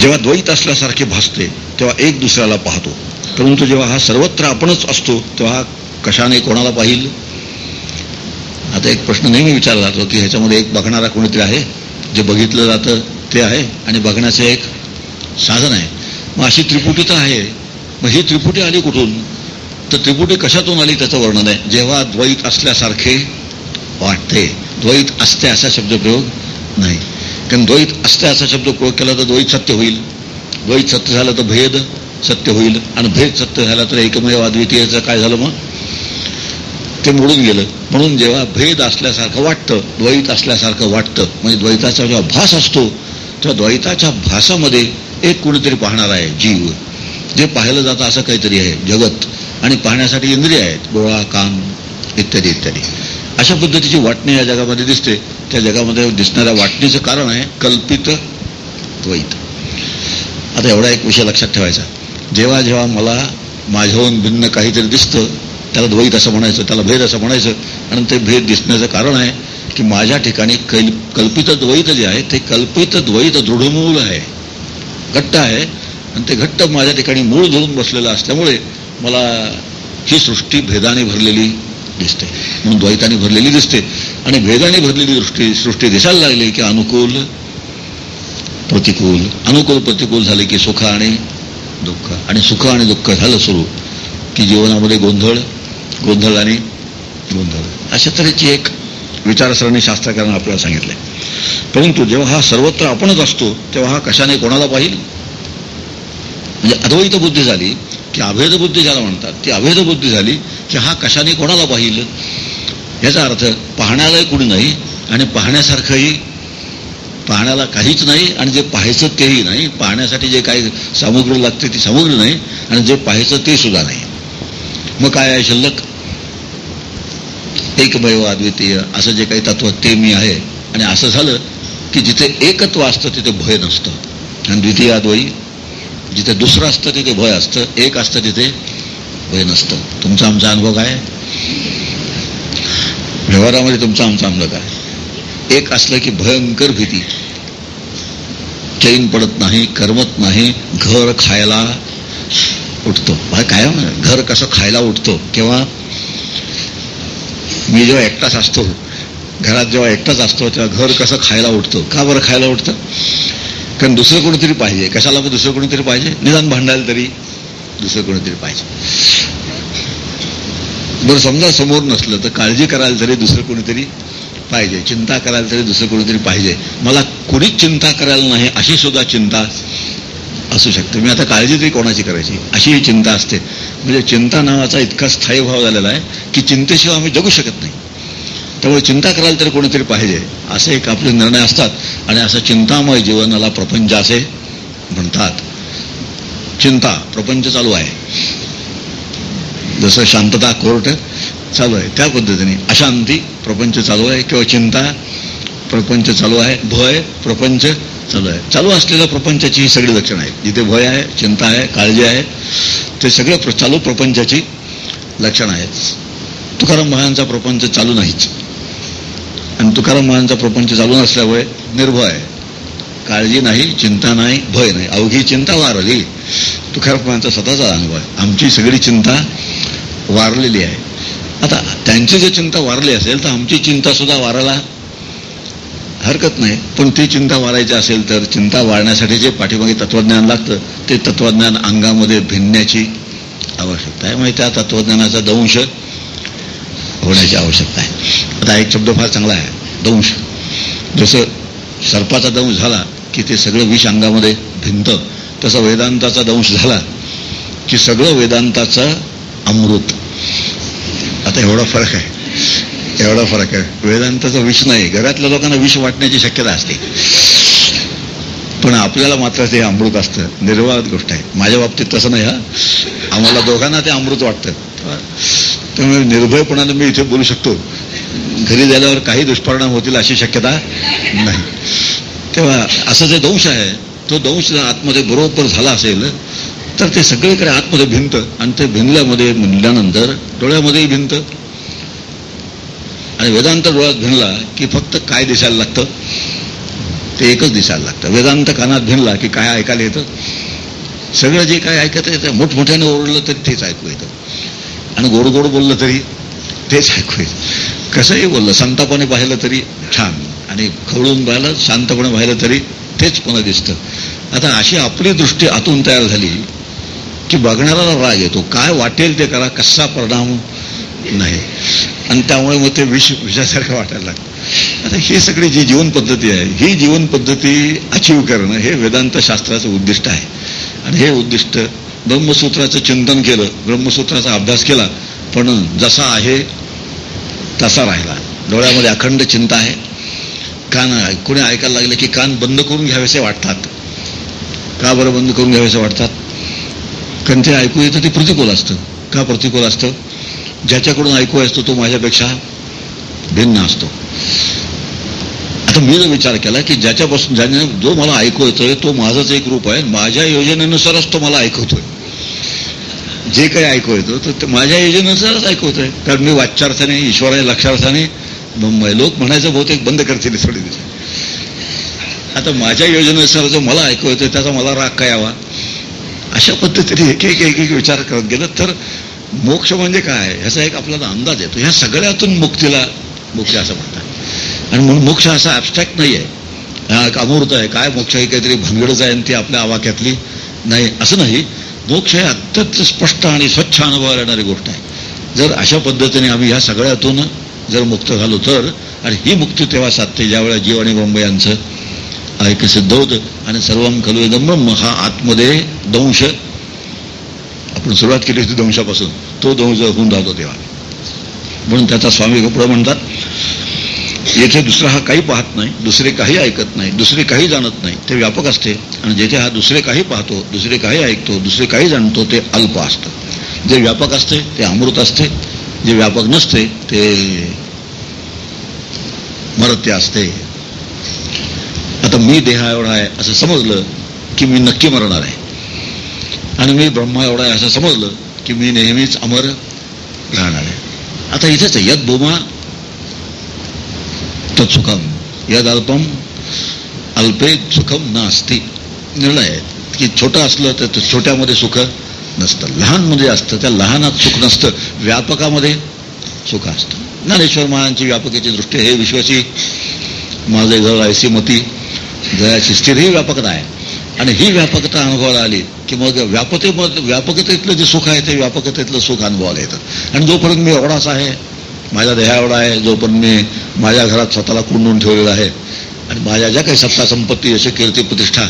जेव्हा द्वैत असल्यासारखे भासते तेव्हा एक दुसऱ्याला पाहतो. परंतु जेव्हा हा सर्वत्र आपणच असतो तेव्हा कशाने कोणाला पाहिल? आता एक प्रश्न नेहमी विचारला जातो की ह्याच्यामध्ये एक बघणारा कोणीतरी आहे? जे बघितलं जातं ते आहे आणि बघण्याचं एक साधन आहे. मग अशी त्रिपुटी तर आहे मग ही त्रिपुटी आली कुठून? तर त्रिपुटी कशातून आली त्याचं वर्णन आहे? जेव्हा द्वैत असल्यासारखे वाटते. द्वैत असते असा शब्दप्रयोग नाही. कारण द्वैत असते असा शब्द प्रयोग केला तर द्वैत सत्य होईल. द्वैत सत्य झालं तर भेद सत्य होईल. आणि भेद सत्य झाला तर एकमेव अद्वितीयचं काय झालं मग? ते मोडून गेलं. म्हणून जेव्हा भेद असल्यासारखं वाटतं द्वैत असल्यासारखं वाटतं म्हणजे द्वैताचा जेव्हा भास असतो तेव्हा द्वैताच्या भासामध्ये एक कोणीतरी पाहणार आहे जीव. जे पाहिलं जातं असं काहीतरी आहे जगत. आणि पाहण्यासाठी इंद्रिय आहेत डोळा कान इत्यादी इत्यादी. अशा पद्धतीची वाटणी या जगामध्ये दिसते. त्या जगामध्ये दिसणाऱ्या वाटणीचं कारण आहे कल्पित द्वैत. आता एवढा एक विषय लक्षात ठेवायचा. जेव्हा जेव्हा मला माझ्याहून भिन्न काहीतरी दिसतं त्याला द्वैत असं म्हणायचं त्याला भेद असं म्हणायचं आणि ते भेद दिसण्याचं कारण आहे की माझ्या ठिकाणी कल कल्पित द्वैत जे आहे ते कल्पित द्वैत दृढमूल आहे. घट्ट आहे आणि ते घट्ट माझ्या ठिकाणी मूळ धरून बसलेलं असल्यामुळे मला ही सृष्टी भेदाने भरलेली दिसते. म्हणून द्वैताने भरलेली दिसते. आणि भेदाने भरलेली दृष्टी सृष्टी दिसायला लागली की अनुकूल प्रतिकूल. अनुकूल प्रतिकूल झाले की सुख आणि दुःख. आणि सुख आणि दुःख झालं सुरू की जीवनामध्ये गोंधळ गोंधळ आणि गोंधळ. अशा तऱ्हेची एक विचारसरणी शास्त्रकारांना आपल्याला सांगितले परंतु जेव्हा हा सर्वत्र आपणच असतो तेव्हा हा कशाने कोणाला पाहिल? म्हणजे अद्वैत बुद्धी झाली की अभेद बुद्धी ज्याला म्हणतात ती अभेद बुद्धी झाली की हा कशाने कोणाला पाहिलं? याचा अर्थ पाहण्यालाही कुणी नाही आणि पाहण्यासारखंही पाहण्याला काहीच नाही आणि जे पाहायचं तेही नाही. पाहण्यासाठी जे काही सामुग्री लागते ती सामुग्री नाही आणि जे पाहायचं ते सुद्धा नाही. मग काय आहे शिल्लक? एकमेव अद्वितीय असं जे काही तत्व ते मी आहे. आणि असं झालं की जिथे एकत्व असतं तिथे भय नसतं. आणि द्वितीय अद्वयी जिथे दुसरं असतं तिथे भय असतं एक असतं तिथे भय नसतं. तुमचा आमचा अनुभव काय? व्यवहारामध्ये तुमचा आमचा अनुभव काय? एक असलं की भयंकर भीती. चैन पडत नाही करमत नाही घर खायला उठतो. काय घर कसं खायला उठतो? किंवा मी जेव्हा एकटाच असतो घरात जेव्हा एकटाच असतो तेव्हा घर कसं खायला उठतो? का बरं खायला उठतं? कारण दुसरं कोणीतरी पाहिजे. कशाला पण दुसरं कोणीतरी पाहिजे? निदान भांडायला तरी दुसरं कोणीतरी पाहिजे. बरं समजा समोर नसलं तर काळजी करायला तरी दुसरं कोणीतरी पाहिजे. चिंता करायला तरी दुसरं कोणीतरी पाहिजे. मला कुणीच चिंता करायला नाही अशी सुद्धा चिंता असू शकते. मी आता काळजी तरी कोणाची करायची? अशी ही चिंता असते. म्हणजे चिंता नावाचा इतका स्थायी भाव झालेला आहे की चिंतेशिवाय आम्ही जगू शकत नाही. त्यामुळे चिंता करायला तरी कोणीतरी पाहिजे. असे एक आपले निर्णय असतात. आणि असं चिंतामय जीवनाला प्रपंच असे म्हणतात. चिंता प्रपंच चालू आहे. जसं शांतता कोर्ट चालू आहे त्या पद्धतीने अशांती प्रपंच चालू आहे किंवा चिंता प्रपंच चालू आहे भय प्रपंच चालू आहे. चालू असलेल्या प्रपंचाची ही सगळी लक्षणं आहेत. जिथे भय आहे चिंता आहे काळजी आहे ते सगळं चालू प्रपंचाची लक्षणं आहेत. तुकाराम महाराजांचा प्रपंच चालू नाहीच. आणि तुकाराम महाराजांचा प्रपंच चालू नसल्यामुळे निर्भय आहे. काळजी नाही चिंता नाही भय नाही. अवघी चिंता वारली. तुकाराम महाराजांचा स्वतःचा अनुभव आहे. आमची सगळी चिंता वारलेली आहे. आता त्यांची जर चिंता वारली असेल तर आमची चिंता सुद्धा वारायला हरकत नाही. पण ती चिंता वारायची असेल तर चिंता वाढण्यासाठी जे पाठीमागे तत्वज्ञान लागतं ते तत्वज्ञान अंगामध्ये भिनण्याची आवश्यकता आहे. म्हणजे त्या तत्वज्ञानाचा दंश होण्याची आवश्यकता आहे. आता एक शब्द फार चांगला आहे. दंश. जसं सर्पाचा दंश झाला की ते सगळं विष अंगामध्ये भिंत तसं वेदांताचा दंश झाला की सगळं वेदांताचं अमृत. आता एवढा फरक आहे. एवढा फरक आहे. वेदांताचा विष नाही. घरातल्या लोकांना विष वाटण्याची शक्यता असते. पण आपल्याला मात्र ते अमृत असतं. निर्वाध गोष्ट आहे. माझ्या बाबतीत तसं नाही हा. आम्हाला दोघांना ते अमृत वाटतं. त्यामुळे निर्भयपणाने मी इथे बोलू शकतो. घरी झाल्यावर काही दुष्परिणाम होतील अशी शक्यता नाही. तेव्हा असा जे दंश आहे तो दंश जर आतमध्ये बरोबर झाला असेल तर ते सगळीकडे आतमध्ये भिंत आणि ते भिनल्यामध्ये म्हणल्यानंतर डोळ्यामध्येही भिंत. आणि वेदांत डोळ्यात भिनला की फक्त काय दिसायला लागतं? ते एकच दिसायला लागतं. वेदांत कानात भिनला की काय ऐकायला येतं? सगळं जे काय ऐकत येतं मोठमोठ्याने ओरडलं तरी तेच ऐकू येतं. आणि गोड गोड बोललं तरी तेच ऐकू कसंही बोललं संतापणे पाहिलं तरी छान. आणि खवळून पाहिलं शांतपणे पाहिलं तरी तेच पुन्हा दिसतं. आता अशी आपली दृष्टी आतून तयार झाली की बघणाऱ्याला राग येतो. काय वाटेल ते करा कसा परिणाम नाही. आणि त्यामुळे मग ते विष विषासारखं वाटायला लागतं. आता ही सगळी जी जीवन पद्धती आहे ही जीवन पद्धती अचीव करणं हे वेदांत शास्त्राचं उद्दिष्ट आहे. आणि हे उद्दिष्ट ब्रह्मसूत्राचं चिंतन केलं ब्रह्मसूत्राचा अभ्यास केला पण जसा आहे तसा राहिला. डोळ्यामध्ये अखंड चिंता आहे. कान कोणी ऐकायला लागले की कान बंद करून घ्यावेसे वाटतात. का बरं बंद करून घ्यावेसे वाटतात? कारण ते ऐकू येतं ते प्रतिकूल असतं. का प्रतिकूल असतं? ज्याच्याकडून ऐकू असतो तो माझ्यापेक्षा भिन्न असतो. आता मी जर विचार केला की ज्याच्यापासून ज्याने जो मला ऐकू येतोय तो माझाच एक रूप आहे. माझ्या योजनेनुसारच तो मला ऐकवतोय जे काही ऐकू येतो तर माझ्या योजनेनुसारच ऐकवत आहे कारण मी वाच्यार्थाने ईश्वराने लक्षार्थाने लोक म्हणायचं बहुतेक बंद करतील थोडी दिवस आता माझ्या योजनेनुसार जो मला ऐकू येतोय त्याचा मला राग काय यावा? अशा पद्धतीने एक एक एक एक विचार करत गेलं तर मोक्ष म्हणजे काय? ह्याचा एक आपल्याला अंदाज येतो. ह्या सगळ्यातून मुक्तीला मोक्ष असं म्हणतात. आणि म्हणून मोक्ष असा ॲबस्ट्रॅक्ट नाही आहे हा अमूर्त आहे. काय मोक्ष ही काहीतरी भंगडच आहे आणि ती आपल्या आवाक्यातली. नाही असं नाही. मोक्ष हे अत्यंत स्पष्ट आणि स्वच्छ अनुभवाला येणारी गोष्ट आहे. जर अशा पद्धतीने आम्ही ह्या सगळ्यातून जर मुक्त झालो तर आणि ही मुक्ती तेव्हा साधते ज्यावेळेला जीव आणि ब्रह्म यांचं ऐक सिद्ध होतं आणि सर्वम खलु ब्रह्म हा आतमध्ये दंश. आपण सुरुवात केली होती दंशापासून. तो दंश होऊन राहतो तेव्हा. म्हणून त्याचा स्वामी कपडा म्हणतात येथे दुसरा हा काही पाहत नाही दुसरे काही ऐकत नाही दुसरे काही जाणत नाही. ते व्यापक असते. आणि जेथे हा दुसरे काही पाहतो दुसरे काही ऐकतो दुसरे काही जाणतो ते अल्प असतं. जे व्यापक असते ते अमृत असते. जे व्यापक नसते ते मरत्य असते. आता मी देहा एवढा आहे असं समजलं की मी नक्की मरणार आहे. आणि मी ब्रह्मा एवढा आहे असं समजलं की मी नेहमीच अमर राहणार आहे. आता इथेच यद भूमा तत्सुखम यद अल्पम अल्पे सुखम नास्ती. निर्णय आहे. की छोटं असलं तर छोट्यामध्ये सुख नसतं. लहानमध्ये म्हणजे असतं. त्या लहानात सुख नसतं. व्यापकामध्ये सुख असतं. ज्ञानेश्वर महाराजांची व्यापकेची दृष्टी हे विश्वाची माझे घर ऐसी मती जयाची स्थिर ही व्यापकता आहे. आणि ही व्यापकता अनुभवाला आली की मग व्यापते व्यापकतेतलं जे सुख आहे ते व्यापकतेतलं सुख अनुभवाला येतं. आणि जोपर्यंत मी एवढाच आहे माझ्या देहावडा आहे आहे जोपर्यंत मी माझ्या घरात स्वतःला कुंडून ठेवलेला आहे. आणि माझ्या ज्या काही सत्ता संपत्ती जसे कीर्ती प्रतिष्ठा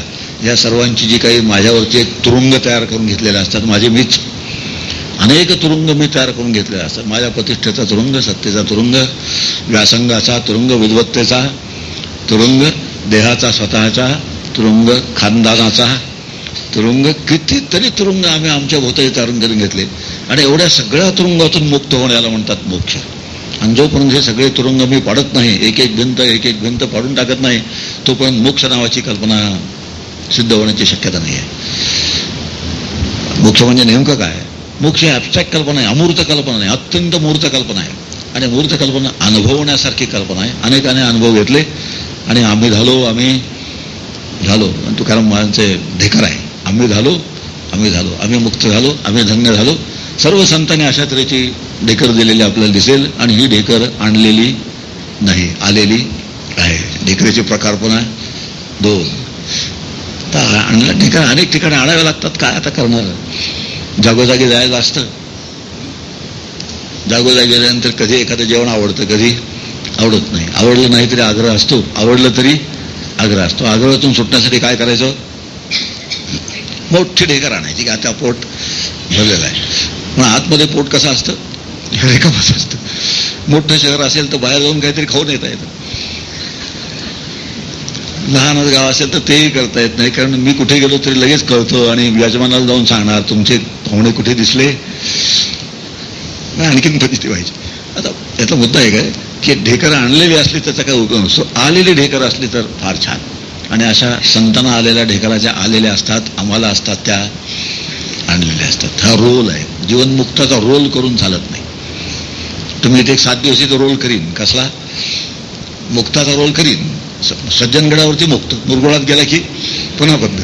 या सर्वांची जी काही माझ्यावरती एक तुरुंग तयार करून घेतलेले असतात माझे मीच. अनेक तुरुंग मी तयार करून घेतलेले असतात. माझ्या प्रतिष्ठेचा तुरुंग सत्तेचा तुरुंग व्यासंगाचा तुरुंग विद्वत्तेचा तुरुंग देहाचा स्वतःचा तुरुंग खानदानाचा तुरुंग कितीतरी तुरुंग आम्ही आमच्या भोवताली तारून करून घेतले. आणि एवढ्या सगळ्या तुरुंगातून मुक्त होण्याला म्हणतात मोक्ष. आणि जोपर्यंत हे सगळे तुरुंग मी पाडत नाही एक एक भिंत एक एक भिंत पाडून टाकत नाही तोपर्यंत मोक्ष नावाची कल्पना सिद्ध होण्याची शक्यता नाही आहे मोक्ष म्हणजे नेमकं काय? मोक्ष ही ॲबस्ट्रॅक्ट कल्पना आहे अमूर्त कल्पना नाही अत्यंत मूर्त कल्पना आहे. आणि मूर्त कल्पना अनुभवण्यासारखी कल्पना आहे. अनेकाने अनुभव घेतले आणि आम्ही झालो आम्ही झालो. तुकाराम महाराजांचे ढेकर आहे. आम्ही झालो आम्ही झालो. आम्ही मुक्त झालो आम्ही धन्य झालो. सर्व संतांनी अशा तऱ्हेची ढेकर दिलेली आपल्याला दिसेल आणि ही ढेकर आणलेली नाही आलेली आहे. ढेकरेचे प्रकार पण आहे. दोन. तर आणला ढेकर अनेक ठिकाणी आणाव्या लागतात. काय आता करणार? जागोजागी जायला असतं. जागोजागी गेल्यानंतर कधी एखादं जेवण आवडतं कधी आवडत नाही. आवडलं नाही तरी आग्रह असतो. आवडलं तरी आग्रह असतो. आग्रहातून सुटण्यासाठी काय करायचं? मोठी ढेकर आणायची की आता पोट भरलेलं आहे. पण आतमध्ये पोट कसं असतं? रेखामच असतं. मोठं शहर असेल तर बाहेर जाऊन काहीतरी खाऊन येता येतं. लहानच गाव असेल तर तेही करता येत नाही कारण मी कुठे गेलो तरी लगेच कळतो आणि यजमानाला जाऊन सांगणार तुमचे पाहुणे कुठे दिसले? आणखीन परिस्थिती व्हायची. आता याचा मुद्दा आहे काय की ढेकर आणलेली असली त्याचा काय उपयोग नसतो. आलेली ढेकर असली तर फार छान. आणि अशा संतांना आलेल्या ढेकराच्या आलेल्या असतात आम्हाला असतात त्या आणलेल्या असतात. हा रोल आहे. जीवनमुक्ताचा रोल करून चालत नाही. तुम्ही ते एक सात दिवशी रोल करीन. कसला? मुक्ताचा रोल करीन. सज्जनगडावरती मुक्त मुरगुळात गेला की पुन्हा बंद.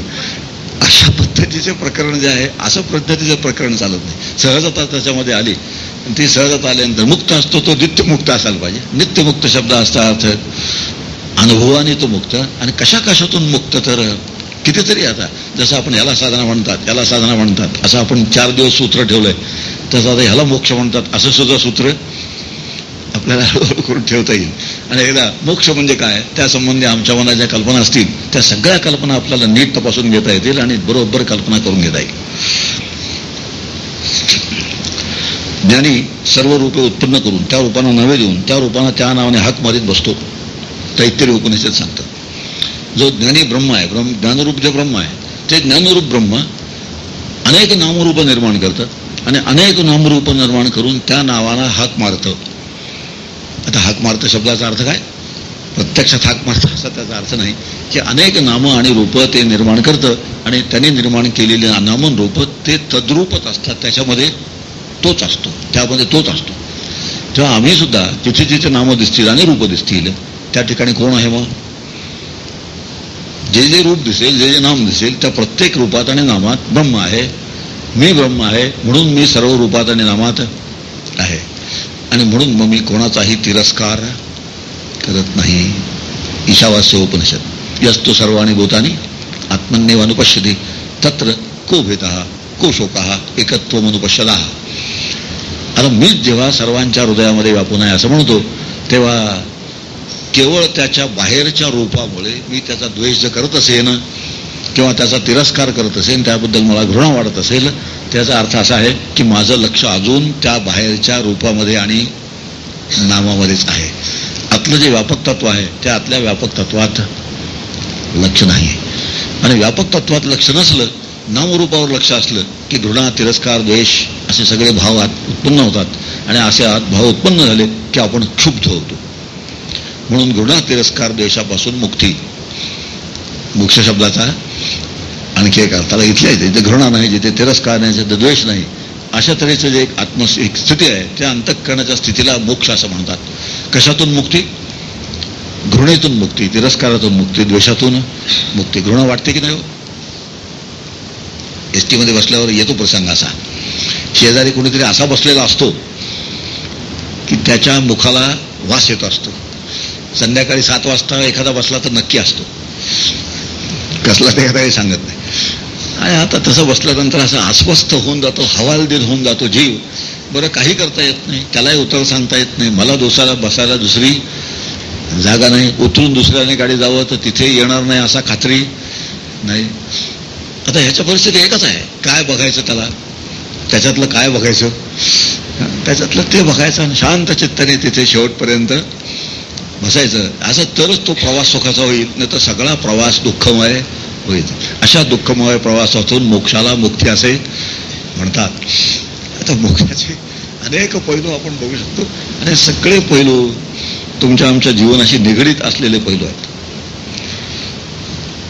अशा पद्धतीचे प्रकरण जे आहे असं पद्धतीचं प्रकरण चालत नाही. सहजता त्याच्यामध्ये आली. ती सहजता आल्यानंतर मुक्त असतो तो नित्यमुक्त असायला पाहिजे. नित्यमुक्त शब्द असता अर्थ. अनुभवाने तो मुक्त. आणि कशा कशातून मुक्त तर? कितीतरी आता. जसं आपण याला साधना म्हणतात याला साधना म्हणतात. असं आपण चार दिवस सूत्र ठेवलंय. तसं आता ह्याला मोक्ष म्हणतात. असं सुद्धा सूत्र आपल्याला करून ठेवता येईल. आणि एकदा मोक्ष म्हणजे काय? त्यासंबंधी आमच्या मनात ज्या कल्पना असतील त्या सगळ्या कल्पना आपल्याला नीट तपासून घेता येतील आणि बरोबर कल्पना करून घेता येईल. ज्ञानी सर्व रूपे उत्पन्न करून त्या रूपांना नवे देऊन त्या रूपांना त्या नावाने हाक मारीत बसतो. तैत्तरी उपनिषद सांगतात. जो ज्ञानी ब्रह्म आहे ब्रह्म ज्ञानरूप जे ब्रह्म आहे ते ज्ञानरूप ब्रह्म अनेक नामरूप निर्माण करतात आणि अनेक नामरूप निर्माण करून त्या नावाला हाक मारतं. आता हाक मारतो शब्दाचा अर्थ काय? प्रत्यक्षात हाक मारतो असा त्याचा अर्थ नाही. की अनेक नामं आणि रूपं ते निर्माण करतं आणि त्यांनी निर्माण केलेली नामन रूपं ते तद्रूपच असतात. त्याच्यामध्ये तोच असतो. त्यामध्ये तोच असतो. तेव्हा आम्ही सुद्धा जिथे जिथे नामं दिसतील आणि रूपं दिसतील त्या ठिकाणी कोण आहे मग? जे जे रूप दिसेल जे जे नाम दिसेल त्या प्रत्येक रूपात आणि नामात ब्रह्म आहे. मी ब्रह्म आहे म्हणून मी सर्व रूपात आणि नामात आहे. आणि म्हणून मग मी कोणाचाही तिरस्कार करत नाही. ईशावास्य उपनिषद. यस्तु सर्वाणी भूतानी आत्मन्यव अनुपश्यती तत्र को भेद को शोक एकत्व अनुपश्यदा आता मीच जेव्हा सर्वांच्या हृदयामध्ये व्यापून आहे असं म्हणतो तेव्हा केवळ त्याच्या बाहेरच्या रूपामुळे मी त्याचा द्वेष जर करत असेन किंवा त्याचा तिरस्कार करत असेल त्याबद्दल मला घृणा वाढत असेल त्याचा अर्थ असा आहे की माझं लक्ष अजून त्या बाहेरच्या रूपामध्ये आणि नामामध्येच आहे. आतलं जे व्यापक तत्व आहे त्या आतल्या व्यापक तत्वात लक्ष नाही. आणि व्यापक तत्वात लक्ष नसलं नामरूपावर लक्ष असलं की घृणा तिरस्कार द्वेष असे सगळे भाव आत उत्पन्न होतात आणि असे आत भाव उत्पन्न झाले की आपण क्षुब्ध होतो. म्हणून घृणा तिरस्कार द्वेषापासून मुक्ती. मोक्ष शब्दाचा आणखी एक अर्थाला इथल्या जिथे घृणा नाही जिथे तिरस्कार नाही जिथे द्वेष नाही अशा तऱ्हेचं जे एक आत्म एक स्थिती आहे त्या अंतकरणाच्या स्थितीला मोक्ष असं म्हणतात. कशातून मुक्ती? घृणेतून मुक्ती तिरस्कारातून मुक्ती द्वेषातून मुक्ती. घृणा वाटते की नाही हो? एस टीमध्ये बसल्यावर येतो प्रसंग असा. शेजारी कोणीतरी असा बसलेला असतो की त्याच्या मुखाला वास येतो असतो. संध्याकाळी सात वाजता एखादा बसला तर नक्की असतो. कसला ते काही सांगत नाही. आणि आता तसं बसल्यानंतर असं अस्वस्थ होऊन जातो हवालदिल होऊन जातो जीव. बरं काही करता येत नाही. त्यालाही उतर सांगता येत नाही. मला दोसाला बसायला दुसरी जागा नाही. उतरून दुसऱ्याने गाडी जावं तर तिथे येणार नाही असा खात्री नाही. आता ह्याच्या परिस्थिती एकच आहे. काय बघायचं त्याला? त्याच्यातलं काय बघायचं? त्याच्यातलं ते बघायचं आणि शांत चित्ताने तिथे शेवटपर्यंत बसायचं. असं तरच तो प्रवास सुखाचा होईल नाही तर सगळा प्रवास दुःखमय होईल. अशा दुःखमय प्रवासातून मोक्षाला मुक्ती असे म्हणतात. आता मोक्षाचे अनेक पैलू आपण बघू शकतो. आणि सगळे पैलू तुमच्या आमच्या जीवनाशी निगडीत असलेले पैलू आहेत.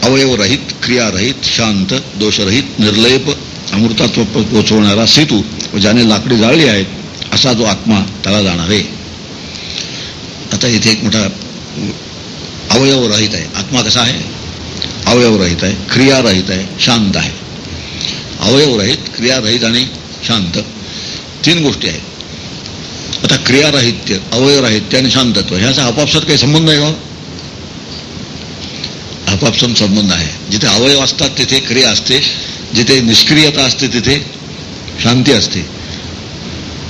अवयवरहित क्रियारहित शांत दोषरहित निर्लयप अमृतात्व पोचवणारा सेतू ज्याने लाकडी जाळली आहेत असा जो आत्मा त्याला जाणार आहे. आता इथे एक मोठा अवयवरहित आहे. आत्मा कसा आहे? अवयवरहित आहे क्रियारहित आहे शांत आहे. अवयवरहित क्रियारहित आणि शांत तीन गोष्टी आहेत. आता क्रियाराहित्य अवयवराहित्य आणि शांतत्व ह्याचा आपापसात काही संबंध आहे का? आपापसात संबंध आहे. जिथे अवयव असतात तिथे क्रिया असते. जिथे निष्क्रियता असते तिथे शांती असते.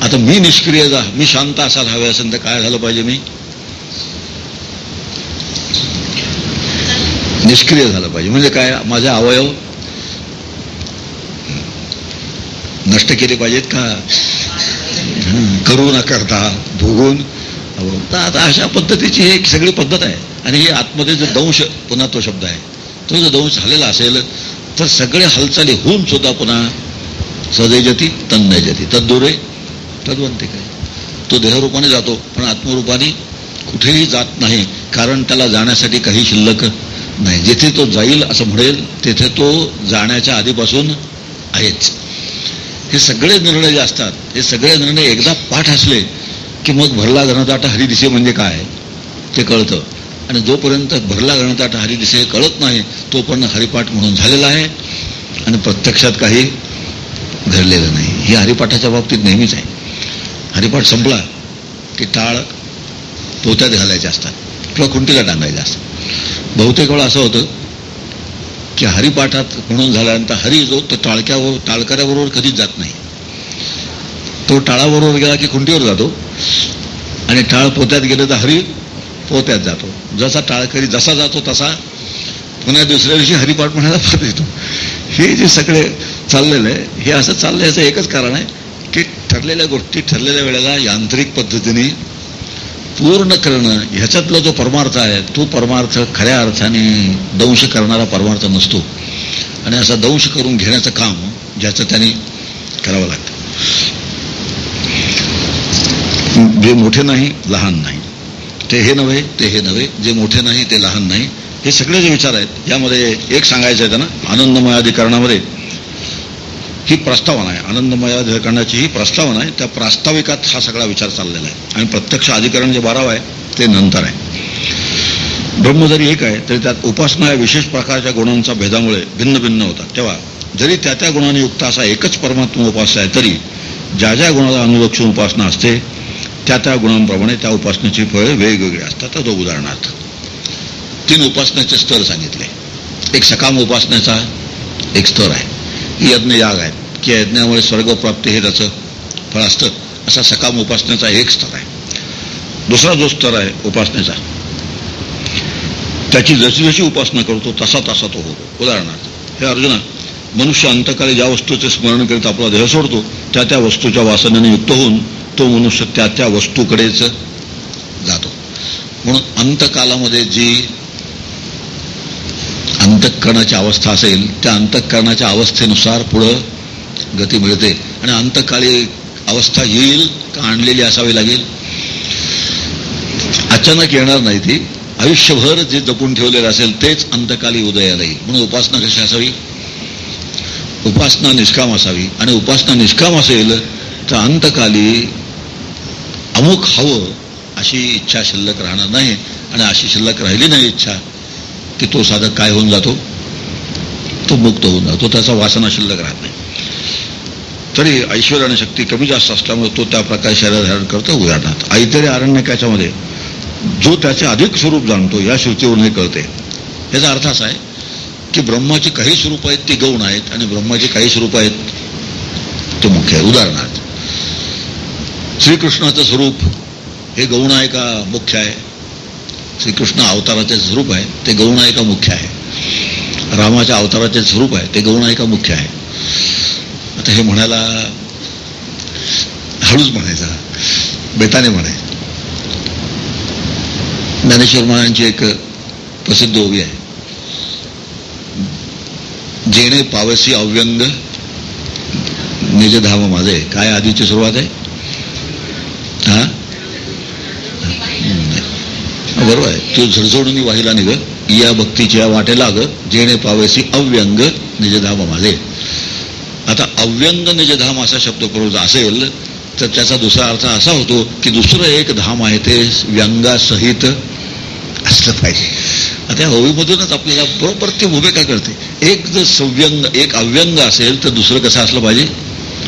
आता मी निष्क्रिय जा मी शांत असायला हवे असेल तर काय झालं पाहिजे मी? निष्क्रिय झालं पाहिजे. म्हणजे काय? माझे अवयव नष्ट केले पाहिजेत का? करू न करता भोगून आता अशा पद्धतीची एक सगळी पद्धत आहे. आणि हे आतमध्ये जो दंश पुन्हा तो शब्द आहे. तो जर दंश झालेला असेल तर सगळे हालचाली होऊन सुद्धा पुन्हा सदैजती तन्नयजती तद्दुरे तद्वंते काय? तो देहरूपाने जातो पण आत्मरूपाने कुठेही जात नाही. कारण त्याला जाण्यासाठी काही शिल्लक नाही जिथे तो जाईल असं म्हणेल तिथे तो जाण्याच्या आधीपासून आहेच. हे सगळे निर्णय जे असतात हे सगळे निर्णय एकदा पाठ असले की मग भरला गणताटा हरिदिशे म्हणजे काय? ते कळतं. आणि जोपर्यंत भरला गणताटा हरिदिशे कळत नाही तोपर्यंत हरिपाठ म्हणून झालेला आहे आणि प्रत्यक्षात काही घडलेलं नाही. हे हरिपाठाच्या बाबतीत नेहमीच आहे. हरिपाठ संपला की टाळ पोत्यात घालायचे असतात किंवा खुंटीला टांगायचे असतात. बहुतेक वेळा असं होतं की हरिपाठात म्हणून झाल्यानंतर हरी जो तो टाळक्यावर टाळकऱ्याबरोबर कधीच जात नाही. तो टाळाबरोबर गेला की खुंटीवर जातो आणि टाळ पोत्यात गेलं तर हरी पोत्यात जातो. जसा टाळकरी जसा जातो तसा पुन्हा दुसऱ्या दिवशी हरिपाठ म्हणायला परत येतो. हे जे सगळे चाललेलं आहे हे असं चाललं याचं एकच कारण आहे की ठरलेल्या गोष्टी ठरलेल्या वेळेला यांत्रिक पद्धतीने पूर्ण करणं ह्याच्यातला जो परमार्थ आहे तो परमार्थ खऱ्या अर्थाने दंश करणारा परमार्थ नसतो. आणि असा दंश करून घेण्याचं काम ज्याचं त्याने करावं लागतं. जे मोठे नाही लहान नाही. ते हे नव्हे ते हे नव्हे. जे मोठे नाही ते लहान नाही. हे सगळे जे विचार आहेत यामध्ये एक सांगायचं आहे त्यांना आनंदमय अधिकरणामध्ये ही प्रस्तावना आहे. आनंदमय अधिकरणाची ही प्रस्तावना आहे. त्या प्रास्ताविकात हा सगळा विचार चाललेला आहे. आणि प्रत्यक्ष अधिकरण जे बारावं आहे ते नंतर आहे. ब्रह्म जरी एक आहे तरी त्यात उपासना या विशेष प्रकारच्या गुणांचा भेदामुळे भिन्न भिन्न होतात. तेव्हा जरी त्या त्या गुणाने युक्त असा एकच परमात्मा उपासना आहे तरी ज्या ज्या गुणाला अनुलक्षण उपासना असते त्या त्या गुणांप्रमाणे त्या उपासनेची फळे वेगवेगळी असतात. तो उदाहरणार्थ तीन उपासनेचे स्तर सांगितले. एक सकाम उपासनेचा एक स्तर आहे. यज्ञ याग आहेत की यज्ञामुळे स्वर्गप्राप्ती हे त्याचं फळ असतं. असा सकाम उपासनेचा एक स्तर आहे. दुसरा जो स्तर आहे उपासनेचा त्याची जशी जशी उपासना करतो तसा तसा तो होतो. उदाहरणार्थ हे अर्जुना मनुष्य अंतकाळी ज्या वस्तूचे स्मरण करीत आपला देह सोडतो त्या त्या वस्तूच्या वासनेने युक्त होऊन तो मनुष्य त्या त्या वस्तूकडेच जातो. म्हणून अंतकालामध्ये जी अंतःकरणाची अवस्था असेल त्या अंतःकरणाच्या अवस्थेनुसार पुढं गती मिळते. आणि अंतकाळी अवस्था येईल का आणलेली असावी लागेल? अचानक येणार नाही ती. आयुष्यभर जे जपून ठेवलेलं असेल तेच अंतकाली उदयाला येईल म्हणून उपासना कशी असावी? उपासना निष्काम असावी. आणि उपासना निष्काम असेल तर अंतकाली अमुक हवं अशी इच्छा शिल्लक राहणार नाही. आणि अशी शिल्लक राहिली नाही इच्छा की तो साधक काय होऊन जातो? तो मुक्त होऊन जातो. त्याचा वासना शिल्लक राहत नाही. तरी ऐश्वर आणि शक्ती कमी जास्त असल्यामुळे तो त्या प्रकारे शरीर धारण करतो उदाहरणार्थ. ऐतरी आरण्यकाच्यामध्ये जो त्याचे अधिक स्वरूप जाणतो या श्रुतीवरून हे कळते. याचा अर्थ असा आहे की ब्रह्माची काही स्वरूप आहेत ती गौण आहेत आणि ब्रह्माची काही स्वरूप आहेत ते मुख्य आहे. उदाहरणार्थ श्रीकृष्णाचं स्वरूप हे गौण आहे का मुख्य आहे? श्रीकृष्ण अवताराचे स्वरूप आहे ते गौणायिका मुख्य आहे. रामाच्या अवताराचे स्वरूप आहे ते गौणायिका मुख्य आहे. आता हे म्हणायला हळूच म्हणायचा. बेताने म्हणाय. ज्ञानेश्वर महाराजांची एक प्रसिद्ध ओवी आहे. जेणे पावसी अव्यंग निजधाम माझे. काय आधीची सुरुवात आहे? हा? बरोबर आहे. तू झडझडून वाहिला निघ. या भक्तीच्या वाटेला ग जेणे पावेसी अव्यंग निजधाम माझे. आता अव्यंग निजधाम असा शब्द प्रयोग असेल तर त्याचा दुसरा अर्थ असा होतो की दुसरं एक धाम आहे ते व्यंगासहित असलं पाहिजे. आता या ओवीमधूनच आपल्याला बरोबर ते भूमिका करते? एक जर सव्यंग एक अव्यंग असेल तर दुसरं कसं असलं पाहिजे?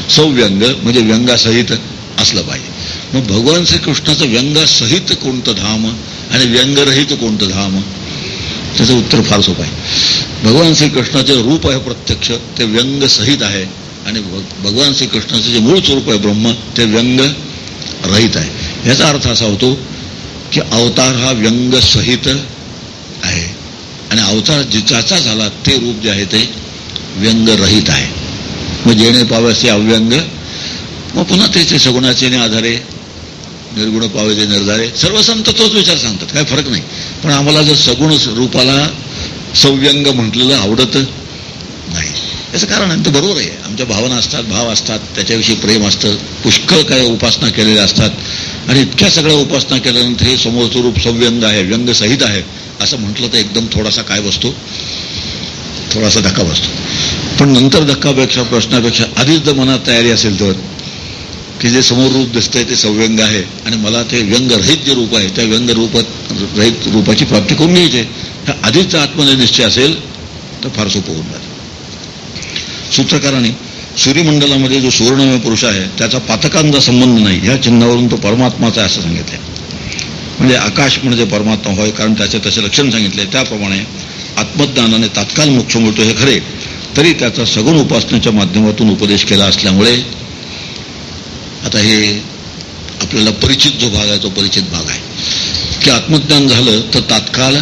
सव्यंग म्हणजे व्यंगासहित असलं पाहिजे. मग भगवान श्रीकृष्णाचं व्यंगासहित कोणतं धाम आणि व्यंगरहित कोणतं धाम? त्याचं उत्तर फार सोपं आहे. भगवान श्रीकृष्णाचे रूप आहे प्रत्यक्ष ते व्यंगसहित आहे आणि भगवान श्रीकृष्णाचं जे मूळ स्वरूप आहे ब्रह्म ते व्यंग रहित आहे. याचा अर्थ असा होतो की अवतार हा व्यंगसहित आहे आणि अवतार जिचाचा झाला ते रूप जे आहे ते व्यंगरहित आहे. मग जेणे पावसे अव्यंग मग पुन्हा त्याचे सगुणाचे आधारे निर्गुण पावेचे निर्धारे. सर्व संत तोच विचार सांगतात काय फरक नाही. पण आम्हाला जर सगुण रूपाला सव्यंग म्हटलेलं आवडत नाही. याचं कारण आहे ते बरोबर आहे. आमच्या भावना असतात भाव असतात त्याच्याविषयी प्रेम असतं पुष्कळ काय उपासना केलेल्या असतात. आणि इतक्या सगळ्या उपासना केल्यानंतर हे समोरचं रूप सव्यंग आहे व्यंगसहित आहे असं म्हटलं तर एकदम थोडासा काय बसतो? थोडासा धक्का बसतो. पण नंतर धक्कापेक्षा प्रश्नापेक्षा आधीच जर मनात तयारी असेल तर की जे समोर रूप दिसतंय ते सव्यंग आहे. आणि मला ते व्यंग रहित जे रूप आहे त्या व्यंग रूपात रहित रूपाची प्राप्ती करून घ्यायची आहे. आधीच आत्मनिश्चय असेल तर फार सोपं होऊन जातं. सूत्रकाराने सूर्यमंडलामध्ये जो सुवर्णमय पुरुष आहे त्याचा पातकांचा संबंध नाही. ह्या चिन्हावरून तो परमात्माचा आहे असं सांगितलं म्हणजे आकाश म्हणजे परमात्मा होय कारण त्याचे तसे लक्षण सांगितले. त्याप्रमाणे आत्मज्ञानाने तात्काळ मोक्ष मिळतो हे खरे. तरी त्याचा सगुण उपासनेच्या माध्यमातून उपदेश केला असल्यामुळे आता हे आपल्याला परिचित जो भाग आहे तो परिचित भाग आहे. की आत्मज्ञान झालं तर तात्काळ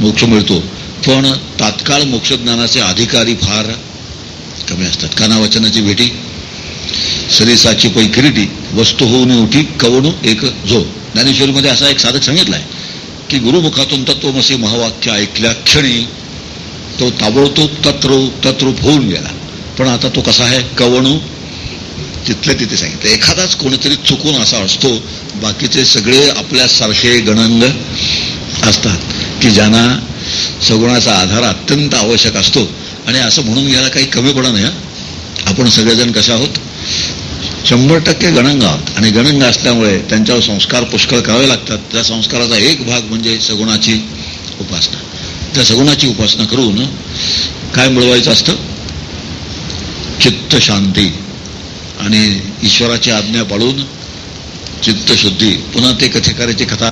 मोक्ष मिळतो. पण तात्काळ मोक्षज्ञानाचे अधिकारी फार कमी असतात. कानावचनाची भेटी सरीसाची पै किरीटी वस्तू होऊन उठी कवणू एक जो ज्ञानेश्वरीमध्ये असा एक साधक सांगितलाय की गुरुमुखातून तत्वमसी महावाक्य ऐकल्या क्षणी तो ताबडतोब तत्रू तत्रूप होऊन गेला. पण आता तो कसा आहे? कवणू तिथल्या तिथे सांगितलं. एखादाच कोणीतरी चुकून असा असतो बाकीचे सगळे आपल्यासारखे गणंग असतात की ज्यांना सगुणाचा आधार अत्यंत आवश्यक असतो. आणि असं म्हणून याला काही कमीपणा नाही आपण सगळेजण कसे आहोत? शंभर टक्के गणंग आहोत. आणि गणंग असल्यामुळे त्यांच्यावर संस्कार पुष्कळ करावे लागतात. त्या संस्काराचा एक भाग म्हणजे सगुणाची उपासना. त्या सगुणाची उपासना करून काय मिळवायचं असतं? चित्त शांती. आणि ईश्वराची आज्ञा पाळून चित्तशुद्धी पुन्हा ते कथेकाराची कथा